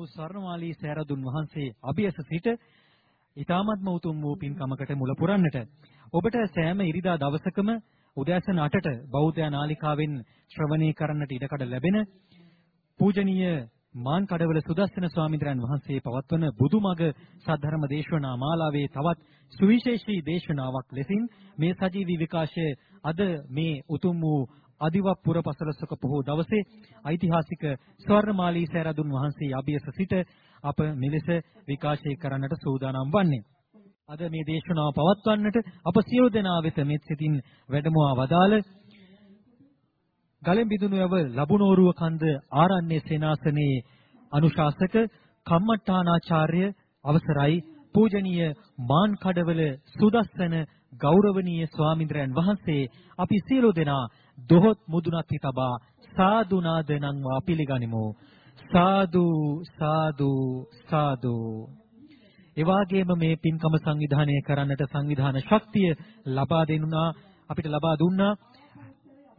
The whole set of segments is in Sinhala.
වූ ස්වර්ණමාලී සෑරදුන් වහන්සේ අභියස සිට ඊ타මත්ම උතුම් වූ පින්කමකට මුල පුරන්නට ඔබට සෑම ඉරිදා දවසකම උදෑසන 8ට බෞද්ධ නාලිකාවෙන් ශ්‍රවණය කරන්නට ඉඩකඩ ලැබෙන පූජනීය මාන් කඩවල සුදස්සන ස්වාමීන් වහන්සේ පවත්වන බුදුමග සද්ධර්ම දේශනා මාලාවේ තවත් සුවිශේෂී දේශනාවක් ලෙසින් මේ සජීවී විකාශය අද මේ උතුම් වූ අදිවප්පුර පසළොස්වක පොහොව දවසේ ඓතිහාසික ස්වර්ණමාලී සෑරදුන් වහන්සේ අභියස සිට අප මෙලෙස විකාශය කරන්නට සූදානම් වන්නේ. අද මේ දේශනාව පවත්වන්නට අප සියලු දෙනා වෙත මෙත් සිතින් වැඩමවා වදාළ ගලෙන් බිදුනුවව ලබුනෝරුව කන්ද ආරණ්‍ය සේනාසනයේ අනුශාසක කම්මට්ටානාචාර්ය අවසරයි පූජනීය මාන් කඩවල සුදස්සන ගෞරවනීය ස්වාමින්ද්‍රයන් වහන්සේ අපි සියලු දෙනා දොහොත් මුදුනත් හිතබා සාදු නාද නංවා පිළිගනිමු. සාදු සාදු සාදු. එවාගේම මේ පින්කම සංවිධානය කරන්නට සංවිධාන ශක්තිය ලබා දෙන්නා අපිට ලබා දුන්නා.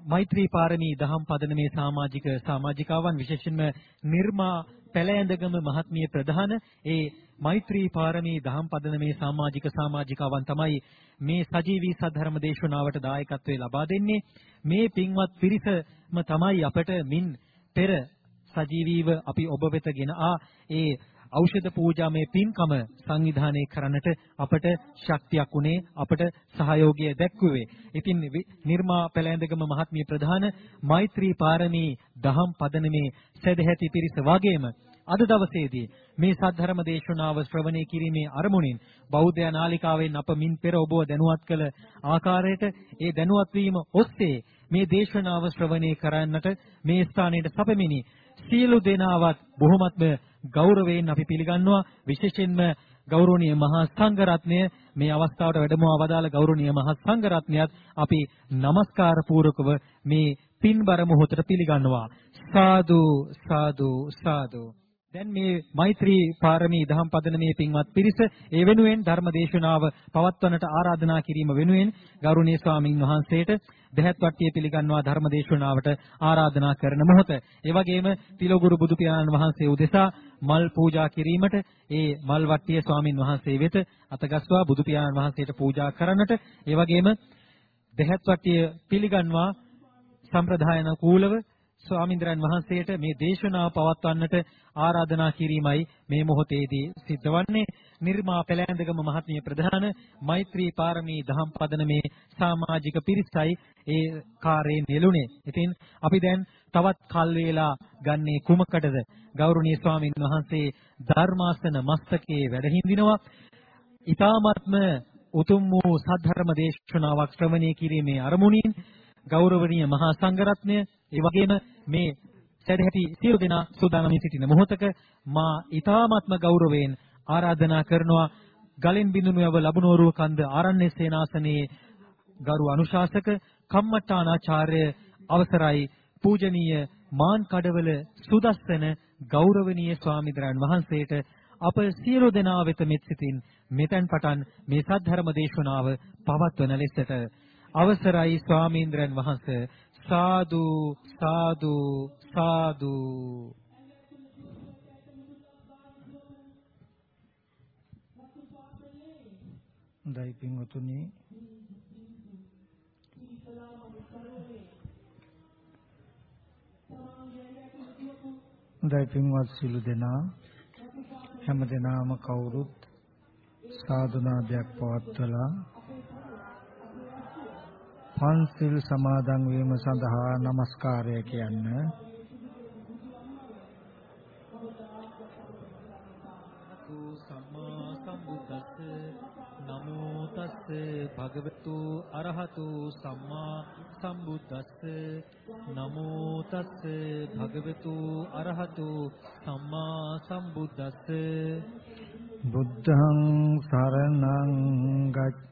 මෛත්‍රී පාරමී දහම් පදනමේ සමාජික සමාජිකාවන් විශේෂයෙන්ම නිර්මා පැලැඳගම මහත්මිය ප්‍රධාන ඒ මෛත්‍රී පාරමී දහම් පදනමේ සමාජික සමාජිකාවන් තමයි මේ සජීවී සද්ධර්ම දේශනාවට දායකත්වයේ ලබා දෙන්නේ මේ පින්වත් පිරිසම තමයි අපට මින් පෙර සජීවීව අපි ඔබ වෙත ගෙන ආ ඒ ඖෂධ පූජාමය පින්කම සංවිධානය කරන්නට අපට ශක්තියක් උනේ අපට සහයෝගය දැක්වුවේ. ඉතින් නිර්මා පැලැඳගම මහත්මිය ප්‍රධාන මෛත්‍රී පාරමී දහම් පදනමේ සදැහැති පිරිස වගේම අද දවසේදී මේ සද්ධර්ම දේශනාව ශ්‍රවණය කිරීමේ අරමුණින් බෞද්ධ නාලිකාවෙන් අප මින් පෙර ඔබව දැනුවත් කළ ආකාරයට ඒ දැනුවත් වීම ඔස්සේ මේ දේශනාව ශ්‍රවණය කරන්නට මේ ස්ථානයට සැපමිනි. සියලු දෙනාවත් බොහොමත්ම ගෞරවයෙන් අපි පිළිගන්නවා. විශේෂයෙන්ම ගෞරවනීය මහා සංඝරත්නය මේ අවස්ථාවට වැඩමව වදාළ ගෞරවනීය මහා සංඝරත්නයත් අපි নমස්කාර පූර්වකව මේ පින්බර මොහොතට පිළිගන්නවා. සාදු සාදු සාදු. දැන් මේ මෛත්‍රී පාරමී දහම් පදනමේ පින්වත් පිරිස ඒ වෙනුවෙන් ධර්ම දේශනාව පවත්වන්නට ආරාධනා කිරීම වෙනුවෙන් ගෞරවනීය ස්වාමින් වහන්සේට දෙහත් වට්ටිය පිළිගන්වා ධර්ම දේශනාවට ආරාධනා කරන මොහොත. ඒ වගේම තිලෝගුරු බුදු පියාණන් වහන්සේ උදෙසා මල් පූජා කිරීමට ඒ මල් වට්ටිය ස්වාමින් වහන්සේ වෙත අතගස්වා බුදු පියාණන් වහන්සේට පූජා කරන්නට ඒ වගේම දෙහත් වට්ටිය පිළිගන්වා සම්ප්‍රදායන කූලව ස්වාමින්ද්‍රයන් වහන්සේට මේ දේශනාව පවත්වන්නට ආරාධනා කිරීමයි මේ මොහොතේදී සිද්ධවන්නේ නිර්මා පැලැන්දගම මහත්මිය ප්‍රධාන මෛත්‍රී පාරමී දහම් පදනමේ සමාජික පිරිසයි ඒ කාර්යයෙන් යෙළුනේ. ඉතින් අපි දැන් තවත් කල් වේලා ගන්නේ කුමකටද? ගෞරවනීය ස්වාමින් වහන්සේ ධර්මාසන මස්තකයේ වැඩ හිඳිනවා. ඊ타මත්ම උතුම් වූ සද්ධර්ම දේශනාවක් ශ්‍රවණය කිරීමේ අරමුණින් ගෞරවනීය මහා සංඝරත්නය ඒ වගේම මේ සැදැහැති සියලු දෙනා සූදානම් සිටින මොහොතක මා ඊ타මත්ම ගෞරවයෙන් ආරාධනා කරනවා. ගලෙන් බිඳුණු යව ලබනෝරුව කන්ද ආරණ්‍ය සේනාසනයේ ගරු අනුශාසක කම්මට්ටානාචාර්ය අවසරයි පූජනීය මාන් කඩවල සුදස්සන ගෞරවනීය ස්වාමීන් වහන්සේට අප සියලු දෙනා වෙත මෙත් සිතින් මෙතෙන් පටන් මේ සද්ධර්ම දේශනාව පවත්වන ලෙසට අවසරයි ස්වාමීන්ද්‍රයන් වහන්සේ. සාදු සාදු සාදු. හොඳයි පින්වතුනි. හොඳයි පින්වත් සිළු දෙනා. හැම දෙනාම කවුරුත් සාදුනාදයක් පවත්වලා පන්සිල් සමාදන් වීම සඳහා নমස්කාරය කියන්න. භගවතු අරහතු. සම්මා සම්බුද්දස්ස. නමෝ තස්ස භගවතු අරහතු සම්මා සම්බුද්දස්ස. බුද්ධං සරණං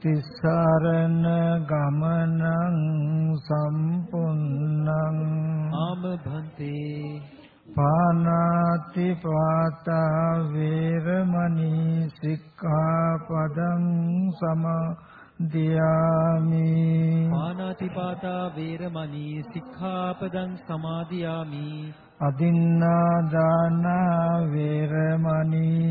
තිසරණ ගමනං සම්පුන්නං ආම භන්තේ පානාති පාතා වේරමණී සික්ඛාපදං සමාදියාමි පානාතිපාතා වේරමණී සික්ඛාපදං සමාදියාමි අදින්නා දාන වේරමණී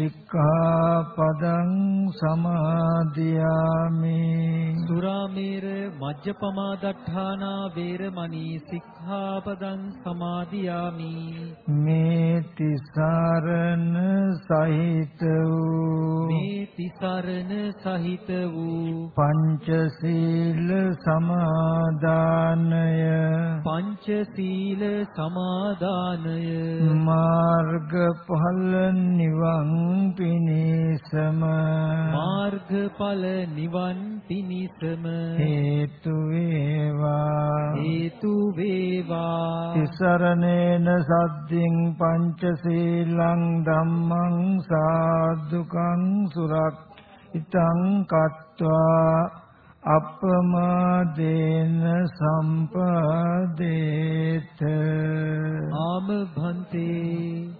සික්ඛාපදං සමාදියාමි। සුරාමේර මජ්ජපමා දට්ඨානා වේරමණී සික්ඛාපදං සමාදියාමි। මේ තිසරණ සහිත වූ। මේ තිසරණ සහිත වූ। පංචශීල සමාදානය। පංචශීල සමාදානය। මාර්ගඵල නිවන් පිණිසම මාර්ගඵල නිවන් පිණිසම හේතු වේවා. හේතු වේවා. තිසරණේන සද්දින් පංචශීලං ධම්මං සාදුකං සුරක්ෂිතං කତ୍වා. අප්පමාදේන සම්පදේත. ආම භන්තේ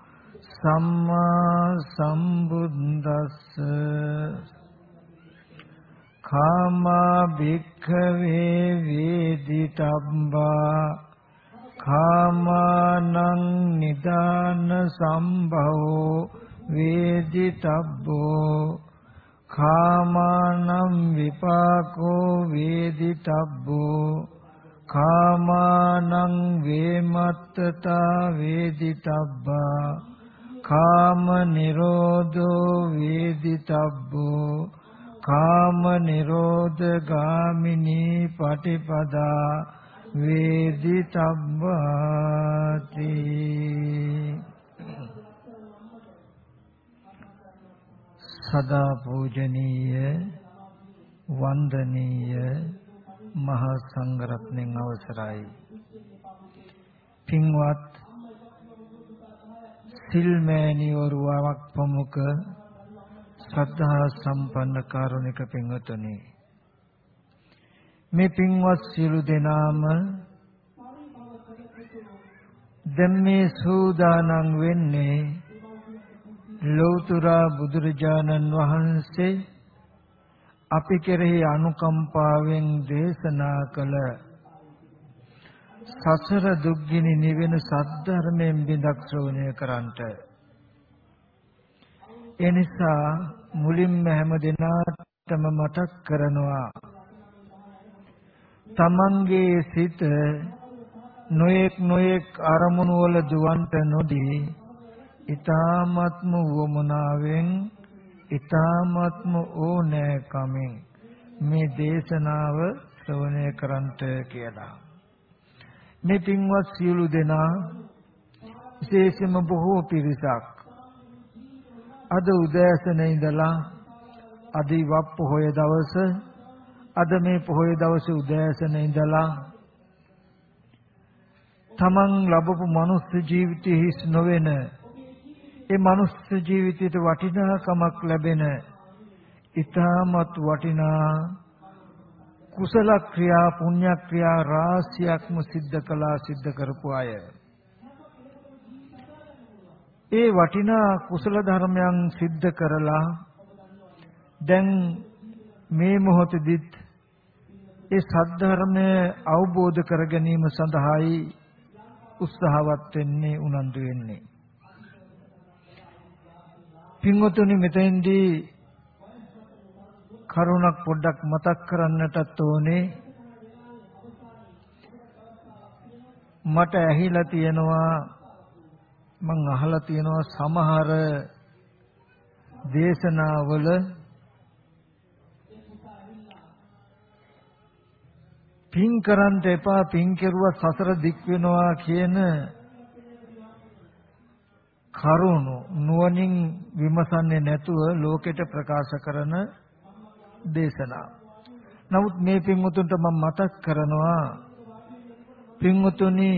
සම්මා සම්බුද්දස්ස කාමා භික්ඛවේ වේදිතබ්බා කාමානං නිදාන සම්භවෝ වේදිතබ්බෝ කාමානම් විපාකෝ වේදිතබ්බෝ කාමානං වේමත්තතා වේදිතබ්බා කාම නිරෝධෝ වේදිතබ්බෝ කාම නිරෝධ ගාමිනී පටිපදා වේදිතබ්බාති. සදා පූජනීය වන්දනීය මහා සංඝරත්නයන් අවසරයි. පින්වත් සිල්මෑණිවරුවක් ප්‍රමුඛ ශ්‍රද්ධා සම්පන්න කාරුණික පින්වතුනි. මේ පින්වත් සියලු දෙනාම දැන් මේ සූදානම් වෙන්නේ ලෞතර බුදුරජාණන් වහන්සේ අපි කෙරෙහි අනුකම්පාවෙන් දේශනා කළ සසර දුක්ගිනි නිවෙන සද්ධර්මයෙන් බිඳක් ශ්‍රවණය කරන්ට ඒ නිසා මුලින්ම හැම දිනාටම මතක් කරනවා. තමන්ගේ සිත නොයෙක් නොයෙක් අරමුණු වල දුවන්ට නොදී ඊ타ත්ම වමනාවෙන් ඊ타ත්ම ඕනෑකමින් මේ දේශනාව ශ්‍රවණය කරන්ට කියලා. මේ පින්වත් සියලු දෙනා විශේෂයෙන්ම බොහෝ පිරිසක් අද උදෑසන ඉඳලා අද වප් පොහොය දවස අද මේ පොහොය දවසේ උදෑසන ඉඳලා තමන් ලැබපු මනුස්ස ජීවිතයේ හිස් නොවන ඒ මනුස්ස ජීවිතයට වටිනාකමක් ලැබෙන ඊටමත් වටිනා කුසල ක්‍රියා පුණ්‍ය ක්‍රියා රාශියක්ම සිද්ධ කළා සිද්ධ කරපු අය. ඒ වටිනා කුසල ධර්මයන් සිද්ධ කරලා දැන් මේ මොහොතෙදිත් ඒ සද්ධර්මය අවබෝධ කර ගැනීම සඳහායි උත්සාහවත් වෙන්නේ උනන්දු වෙන්නේ. පින්වතුනි මෙතෙන්දී කරුණක් පොඩ්ඩක් මතක් කරන්නටත් ඕනේ. මට ඇහිලා තියෙනවා මං අහලා තියෙනවා සමහර දේශනාවල පින් කරන්ට එපා පින් කෙරුවා සසර දික් වෙනවා කියන කරුණු නුවණින් විමසන්නේ නැතුව ලෝකෙට ප්‍රකාශ කරන දේශනා. නමුත් මේ පින්වුතුන්ට මම මතක් කරනවා පින්වුතුනි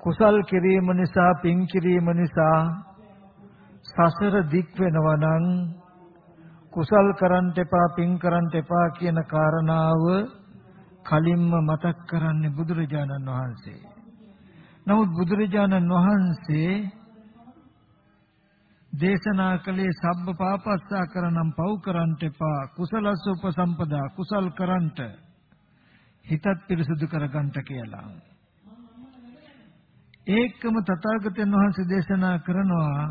කුසල් කිරීම නිසා පින් කිරීම නිසා සසර දික් වෙනවා නම් කුසල් කරන්ට එපා පින් කරන්ට එපා කියන කාරණාව කලින්ම මතක් කරන්නේ බුදුරජාණන් වහන්සේ. නමුත් බුදුරජාණන් වහන්සේ දේශනා කළේ සබ්බ පාපස්සා කරනම් පව් කරන්ට එපා කුසලස්ස උපසම්පදා කුසල් කරන්ට හිතත් පිරිසුදු කරගන්ට කියලා. ඒකම තථාගතයන් වහන්සේ දේශනා කරනවා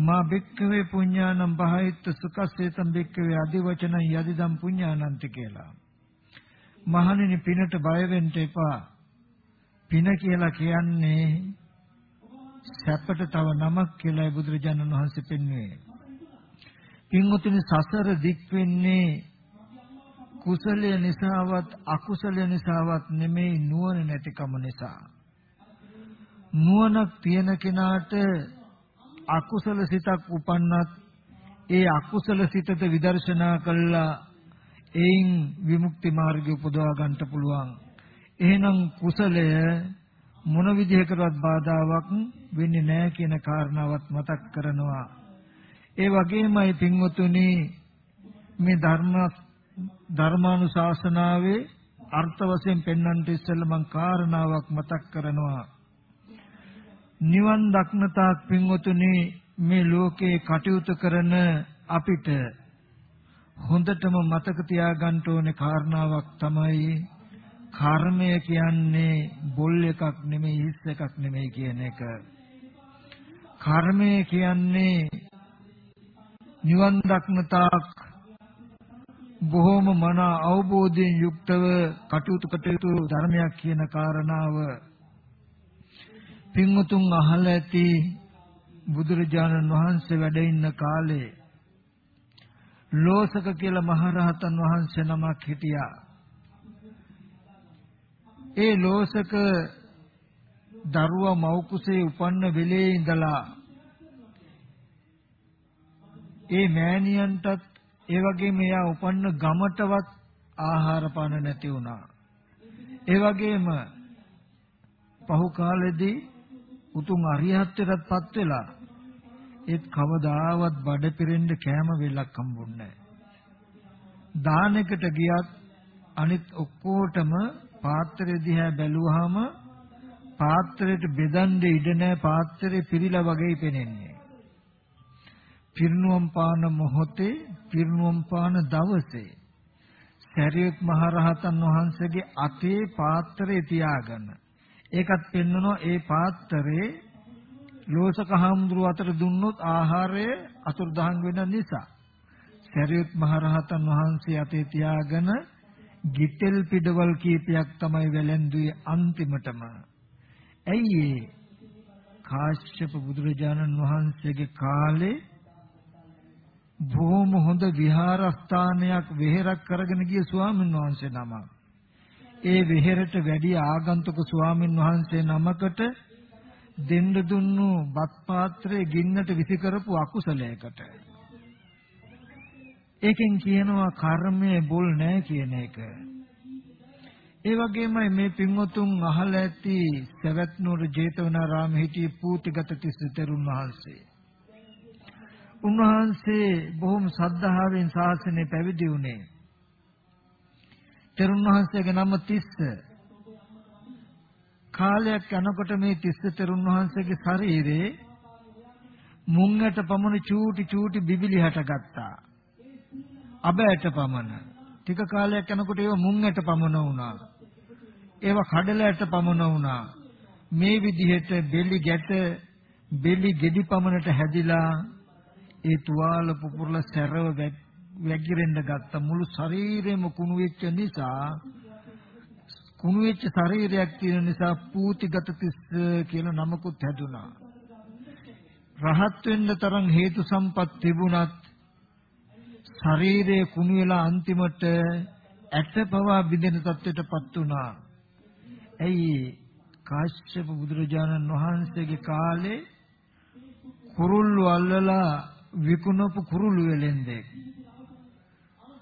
මා බික්කවේ පුඤ්ඤානම් බහිත්ත සුඛසේතම් බික්කවේ අදිවචන යදිදම් පුඤ්ඤානන්ති කියලා. මහණෙනි පිනට බය වෙන්න එපා. පින කියලා කියන්නේ සැපට තව නමක් කියලායි බුදුරජාණන් වහන්සේ පෙන්වුවේ. පින්වතුනි සසර දික් වෙන්නේ කුසලය නිසාවත් අකුසලය නිසාවත් නෙමෙයි නුවණ නැතිකම නිසා. නුවණක් තියෙන කෙනාට අකුසල සිතක් උපන්නත් ඒ අකුසල සිතට විදර්ශනා කළා එයින් විමුක්ති මාර්ගය උපදවා ගන්නට පුළුවන්. එහෙනම් කුසලය මොන විදිහකටවත් බාධාවක් වෙන්නේ නැහැ කියන කාරණාවත් මතක් කරනවා. ඒ වගේමයි පින්වතුනි මේ ධර්ම ධර්මානුශාසනාවේ අර්ථ වශයෙන් පෙන්වන්නට ඉස්සෙල්ලා මම කාරණාවක් මතක් කරනවා. නිවන් දක්නතාක් පින්වතුනි මේ ලෝකේ කටයුතු කරන අපිට හොඳටම මතක තියාගන්න ඕනේ කාරණාවක් තමයි කර්මය කියන්නේ බොල් එකක් නෙමෙයි හිස් එකක් නෙමෙයි කියන එක. කර්මය කියන්නේ නිවන් දක්නතාක් බොහෝම මන අවබෝධයෙන් යුක්තව කටයුතු කටයුතු ධර්මයක් කියන කාරණාව පින්වතුන් අහලා ඇති බුදුරජාණන් වහන්සේ වැඩ ඉන්න කාලේ ලෝසක කියලා මහරහතන් වහන්සේ නමක් හිටියා. ඒ ලෝසක දරුවා මව් කුසේ උපන්න වෙලේ ඉඳලා ඒ මෑණියන්ටත් ඒ වගේම එයා උපන්න ගමටවත් ආහාර පාන නැති වුණා. ඒ වගේම පහු කාලෙදී උතුම් අරිහත්ත්වයටපත් වෙලා ඒත් කවදාවත් බඩ පිරෙන්න කෑම වෙලක් හම්බුන්නේ නැහැ. දානෙකට ගියත් අනිත් ඔක්කොටම පාත්‍රය දිහා බැලුවාම පාත්‍රයට බෙදන්න ඉඩ නැහැ පාත්‍රය පිරීලා වගේ පෙනෙන්නේ. පිරිනුවම් පාන මොහොතේ පිරිනුවම් පාන දවසේ සරියුත් මහරහතන් වහන්සේගේ අතේ පාත්‍රය තියාගෙන ඒකත් පෙන්වනවා ඒ පාත්‍රේ ලෝසක හාමුදුරුව අතර දුන්නොත් ආහාරය අතුරුදහන් වෙන නිසා සරියුත් මහරහතන් වහන්සේ අතේ තියාගෙන ගිතෙල් පිටවල් කීපයක් තමයි වැළඳුවේ අන්තිමටම ඇයි ඒ කාශ්‍යප බුදුරජාණන් වහන්සේගේ කාලේ බොහොම හොඳ විහාරස්ථානයක් වෙහෙරක් කරගෙන ගිය ස්වාමීන් වහන්සේ නමක්. ඒ වෙහෙරට වැඩි ආගන්තුක ස්වාමීන් වහන්සේ නමකට දෙන්න දුන්නු බත් පාත්‍රයේ ගින්නට විසි කරපු අකුසලයකට. ඒකෙන් කියනවා කර්මයේ බොල් නැහැ කියන එක. ඒ වගේමයි මේ පින්වතුන් අහලා ඇති සවැත් නුවර ජේතවනාරාමයේ හිටිය පූතිගත තිස්ස තෙරුන් වහන්සේ. උන්වහන්සේ බොහොම සද්ධාවෙන් ශාසනය පැවිදි වුණේ. තෙරුන් වහන්සේගේ නම තිස්ස. කාලයක් යනකොට මේ තිස්ස තෙරුන් වහන්සේගේ ශරීරේ මුංගට පමණ චූටි චූටි බිබිලි හටගත්තා. අබෑට පමණ. ටික කාලයක් යනකොට ඒව මුංගට පමණ වුණා. ඒව කඩලයට පමණ වුණා. මේ විදිහට බෙලි ගැට බෙලි ගෙඩි පමණට හැදිලා ඒ තුවාල පුපුරලා සැරව වැගිරෙන්න ගත්ත මුළු ශරීරෙම කුණු වෙච්ච නිසා කුණු වෙච්ච ශරීරයක් තියෙන නිසා පූතිගත තිස්ස කියලා නමකුත් හැදුනා. රහත් වෙන්න තරම් හේතු සම්පත් තිබුණත් ශරීරයේ කුණු වෙලා අන්තිමට ඇට පවා බිඳෙන තත්ත්වයටපත් වුණා. ඇයි කාශ්‍යප බුදුරජාණන් වහන්සේගේ කාලේ කුරුල්ලු අල්ලලා විකුණපු කුරුළු වෙලෙන්දෙක්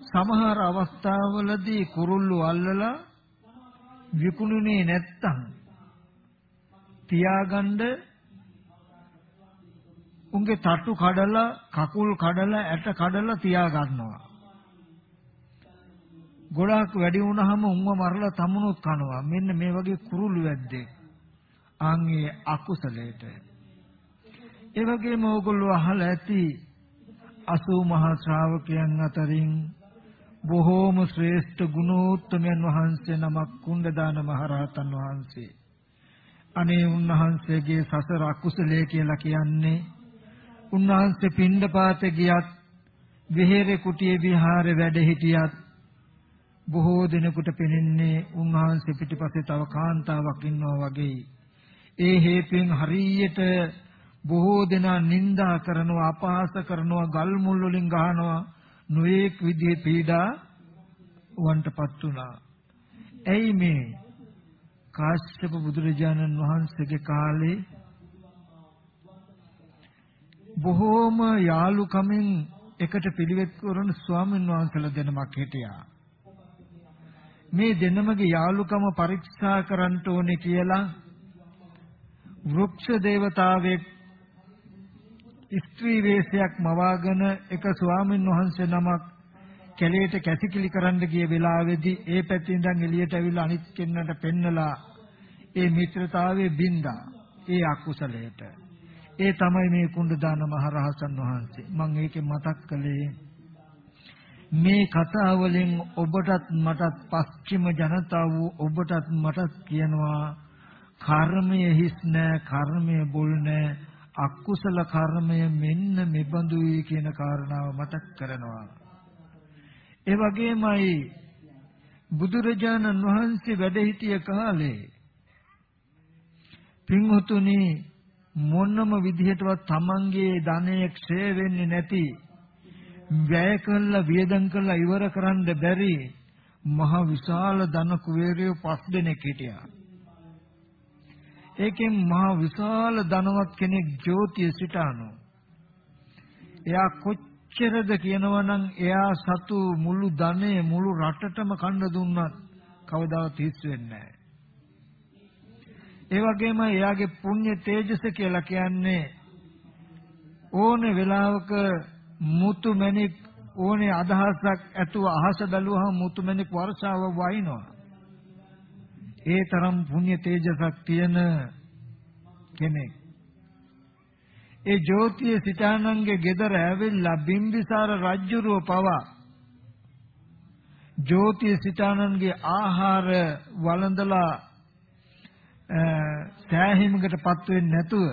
සමහර අවස්ථාවලදී කුරුල්ලු අල්ලලා විකුණුනේ නැත්තම් තියාගන්න උන්ගේ තට්ටු කඩලා කකුල් කඩලා ඇට කඩලා තියා ගන්නවා. ගොඩාක් වැඩි වුණාම උන්ව මරලා තමුණුත් කනවා. මෙන්න මේ වගේ කුරුළු වැද්දේ. ආන්ගේ අකුසලයට. ඒ වගේම ඕගොල්ලෝ අහලා ඇති 80 මහා ශ්‍රාවකයන් අතරින් බොහෝම ශ්‍රේෂ්ඨ ගුණෝත්තමයන් වහන්සේ නමක් කුණ්ඩදාන මහරහතන් වහන්සේ. අනේ උන්වහන්සේගේ සසර අකුසලයේ කියලා කියන්නේ උන්වහන්සේ පින්ඩපාතේ ගියත් විහෙරේ කුටියේ විහාරේ වැඩ හිටියත් බොහෝ දිනකට පෙනෙන්නේ උන්වහන්සේ පිටිපස්සේ තව කාන්තාවක් ඉන්නවා වගේ. ඒ හේතුවෙන් හරියට බොහෝ දෙනා නිඳා කරනවා අපහාස කරනවා ගල් මුල් වලින් ගහනවා නොඑක් විදිහේ පීඩා වන්ටපත් වුණා. ඇයි මේ කාශ්‍යප බුදුරජාණන් වහන්සේගේ කාලේ බොහෝම යාළුකමින් එකට පිළිවෙත් කරන ස්වාමීන් වහන්සේලා දෙනමක් හිටියා. මේ දෙනමගේ යාළුකම පරීක්ෂා කරන්න ඕනේ කියලා වෘක්ෂ දේවතාවෙක් ස්ත්‍රී වේශයක් මවාගෙන එක ස්වාමීන් වහන්සේ නමක් කැලේට කැසිකිලි කරන්න ගිය වෙලාවේදී ඒ පැත්තෙන් ඉඳන් එළියට ඇවිල්ලා අනිත් කෙන්නට පෙන්නලා ඒ මිත්‍රතාවයේ බින්දා ඒ අකුසලයට ඒ තමයි මේ කුණ්ඩදාන මහරහතන් වහන්සේ මම ඒකේ මතක් කළේ මේ කතාවලින් ඔබටත් මටත් පස්චිම ජනතාව ඔබටත් මටත් කියනවා කර්මය හිස් නෑ කර්මය බොල් නෑ අකුසල කර්මය මෙන්න මෙබඳුයි කියන කාරණාව මතක් කරනවා. ඒ වගේමයි බුදුරජාණන් වහන්සේ වැඩ සිටිය කාලේ පින්වතුනි මොනම විදිහටවත් තමන්ගේ ධනය ක්ෂය වෙන්නේ නැති වැය කළා වියදම් කළා ඉවර කරන්න බැරි මහ විශාල ධන කුවේරයෝ පස් දෙනෙක් හිටියා. ඒකෙන් මහ විශාල ධනවත් කෙනෙක් ජෝතිය සිටානෝ. එයා කොච්චරද කියනවනම් එයා සතු මුළු ධනෙ මුළු රටටම කන්න දුන්නත් කවදාවත් හිස් වෙන්නේ නැහැ. ඒ වගේම එයාගේ පුණ්‍ය තේජස කියලා කියන්නේ ඕනේ වෙලාවක මුතු මැණික් ඕනේ අදහසක් ඇතුව අහස බැලුවහම මුතු මැණික් වර්ෂාව වයින්නවා. ඒ තරම් පුණ්‍ය තේජසක් තියෙන කෙනෙක්. ඒ ජෝතිය සිතානන්ගේ ගෙදර ඇවිල්ලා බිම්බිසාර රජුරුව පවා ජෝතිය සිතානන්ගේ ආහාර වළඳලා සෑහීමකටපත් වෙන්නේ නැතුව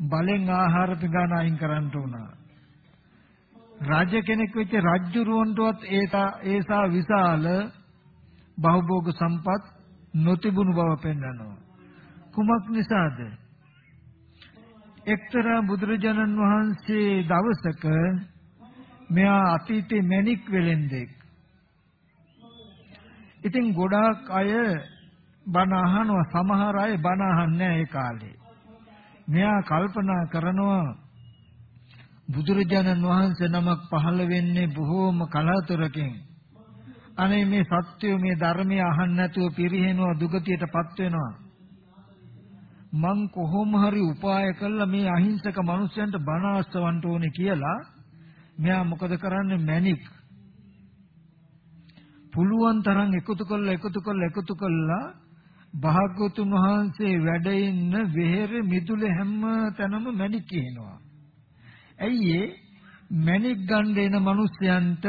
බලෙන් ආහාර පිඟාන අයින් කරන්න උනා. රජ කෙනෙක් වෙච්ච රජ්ජුරුවන්ටවත් ඒසා ඒසා විශාල බහුභෝග සම්පත් නොතිබුණු බව පෙන්වනවා. කුමක් නිසාද? එක්තරා බුදුරජාණන් වහන්සේ දවසක මෙයා අතීතේ මැණික් වෙලෙන්දෙක්. ඉතින් ගොඩාක් අය බණ අහනවා සමහර අය බණ අහන්නේ ඒ කාලේ. මෙයා කල්පනා කරනවා බුදුරජාණන් වහන්සේ නමක් පහළ වෙන්නේ බොහෝම කලාතුරකින්. අනේ මේ සත්‍යය මේ ධර්මය අහන්න නැතුව පිරිහෙනවා දුගතියටපත් වෙනවා. මං කොහොම හරි උපාය කළා මේ අහිංසක මිනිස්යන්ට බණ අස්සවන්න ඕනේ කියලා මෙයා මොකද කරන්නේ මැනික් පුළුවන් තරම් එකතු කළා එකතු කළා එකතු කළා භාග්‍යතුන් වහන්සේ වැඩ ඉන්න වෙහෙර මිදුලේ හැම තැනම මැණික් කියනවා. ඇයි ඒ මැණික් ගන්න එන මිනිස්යන්ට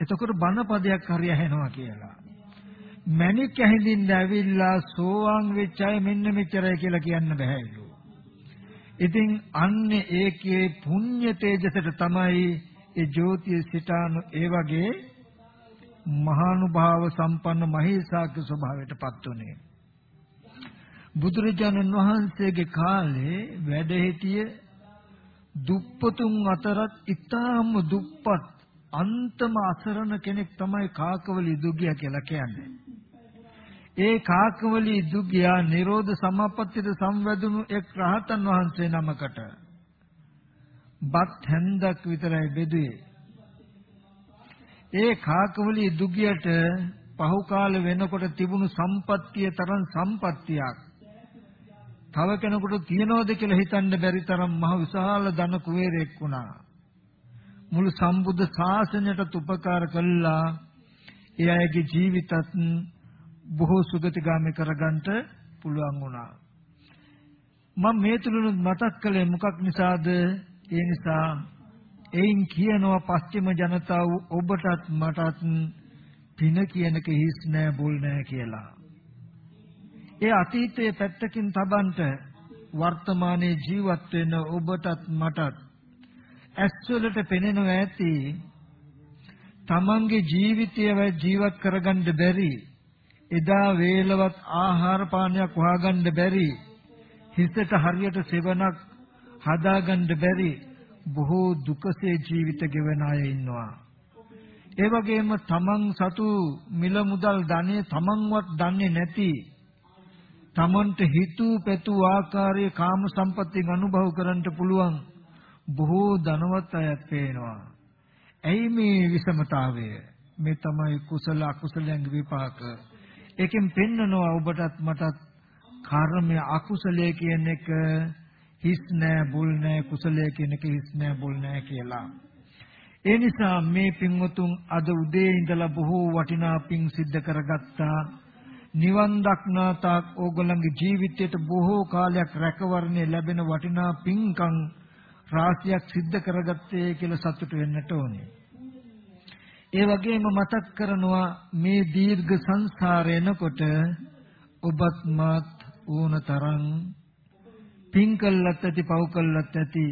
එතකොට බණ පදයක් හරි ඇහෙනවා කියලා. මැණික් ඇහිඳින්න ඇවිල්ලා සෝවාන් වෙච්ච අය මෙන්න මෙච්චරයි කියලා කියන්න බෑලු. ඉතින් අන්න ඒකේ පුණ්‍ය තේජසට තමයි ඒ ජෝතිය සිතාන ඒ වගේ මහානුභාව සම්පන්න මහේසාක්‍ය ස්වභාවයටපත් උනේ. බුදුරජාණන් වහන්සේගේ කාලේ වැඩ සිටිය දුප්පතුන් අතරත් ඊටාම දුප්පත් අන්තම අසරණ කෙනෙක් තමයි කාකවලි දුගියා කියලා කියන්නේ. ඒ කාකවලි දුගියා නිරෝධ සමාපත්තියට සම්වැදුණු එක් රහතන් වහන්සේ නමකට බත් හැන්දක් විතරයි බෙදුවේ. ඒ කාකවලි දුගියට පහු කාල වෙනකොට තිබුණු සම්පත්තිය තරම් සම්පත්තියක් තව කෙනෙකුට තියනවද කියලා හිතන්න බැරි තරම් මහ විශාල ධන කුවේරෙක් වුණා. මුළු සම්බුද්ධ ශාසනයට උපකාර කළා. ඒ අයගේ ජීවිතත් බොහෝ සුගතිගාමී කරගන්නට පුළුවන් වුණා. මම මේ තුලුණු මතක් කළේ මොකක් නිසාද? ඒ නිසා එයින් කියනවා පස්චිම ජනතාව ඔබටත් මටත් පින කියනක හිස් නෑ බොල් නෑ කියලා. ඒ අතීතයේ පැත්තකින් තබන්ට වර්තමානයේ ජීවත් වෙන ඔබටත් මටත් ඇස්වලට පෙනෙනවා ඇති තමන්ගේ ජීවිතය ජීවත් කරගන්න බැරි එදා වේලවත් ආහාර පානයක් හොයාගන්න බැරි හිතට හරියට සෙවණක් හදාගන්න බැරි බොහෝ දුකසේ ජීවිත ගෙවන අය ඉන්නවා. ඒ වගේම තමන් සතු මිල මුදල් ධනෙ තමන්වත් දන්නේ නැති තමන්ට හිතූ පැතූ ආකාරයේ කාම සම්පත්තිය අනුභව කරන්න පුළුවන් බොහෝ ධනවත් අයත් පේනවා. ඇයි මේ විෂමතාවය? මේ තමයි කුසල අකුසලයන් විපාක. ඒකෙන් පෙන්නනවා ඔබටත් මටත් කර්මය අකුසලයේ කියන එක හිස් නෑ බුල් නෑ කුසලයේ කියන එක හිස් නෑ බුල් නෑ කියලා. ඒ නිසා මේ පින්වතුන් අද උදේ ඉඳලා බොහෝ වටිනා පින් සිද්ධ කරගත්තා. නිවන් දක්නා තාක් ඕගොල්ලන්ගේ ජීවිතයට බොහෝ කාලයක් රැකවරණය ලැබෙන වටිනා පින්කම් රාශියක් සිද්ධ කරගත්තේ කියලා සතුටු වෙන්නට ඕනේ. ඒ වගේම මතක් කරනවා මේ දීර්ඝ සංසාරේනකොට ඔබත් මාත් ඕන තරම් පින් කළත් ඇති පව් කළත් ඇති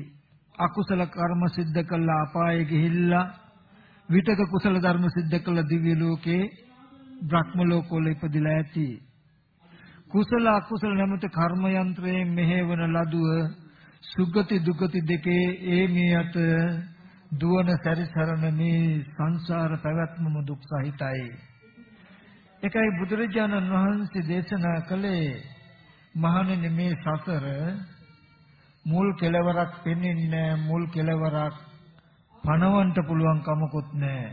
අකුසල කර්ම සිද්ධ කළා අපායේ ගිහිල්ලා විතක කුසල ධර්ම සිද්ධ කළ දිව්‍ය ලෝකේ බ්‍රහ්ම ලෝකවල ඉපදිලා ඇති. කුසල අකුසල නැමැති කර්ම යන්ත්‍රයෙන් මෙහෙවන ලදුව සුගති දුගති දෙකේ ඒ මේ අත දුවන සැරිසරන මේ සංසාර පැවැත්මම දුක් සහිතයි එකයි බුදුරජාණන් වහන්සේ දේශනා කළේ මහණෙනි මේ සසර මුල් කෙලවරක් පෙන්න්නේ මුල් කෙලවරක් පණවන්න පුළුවන් කමකුත් නැහැ.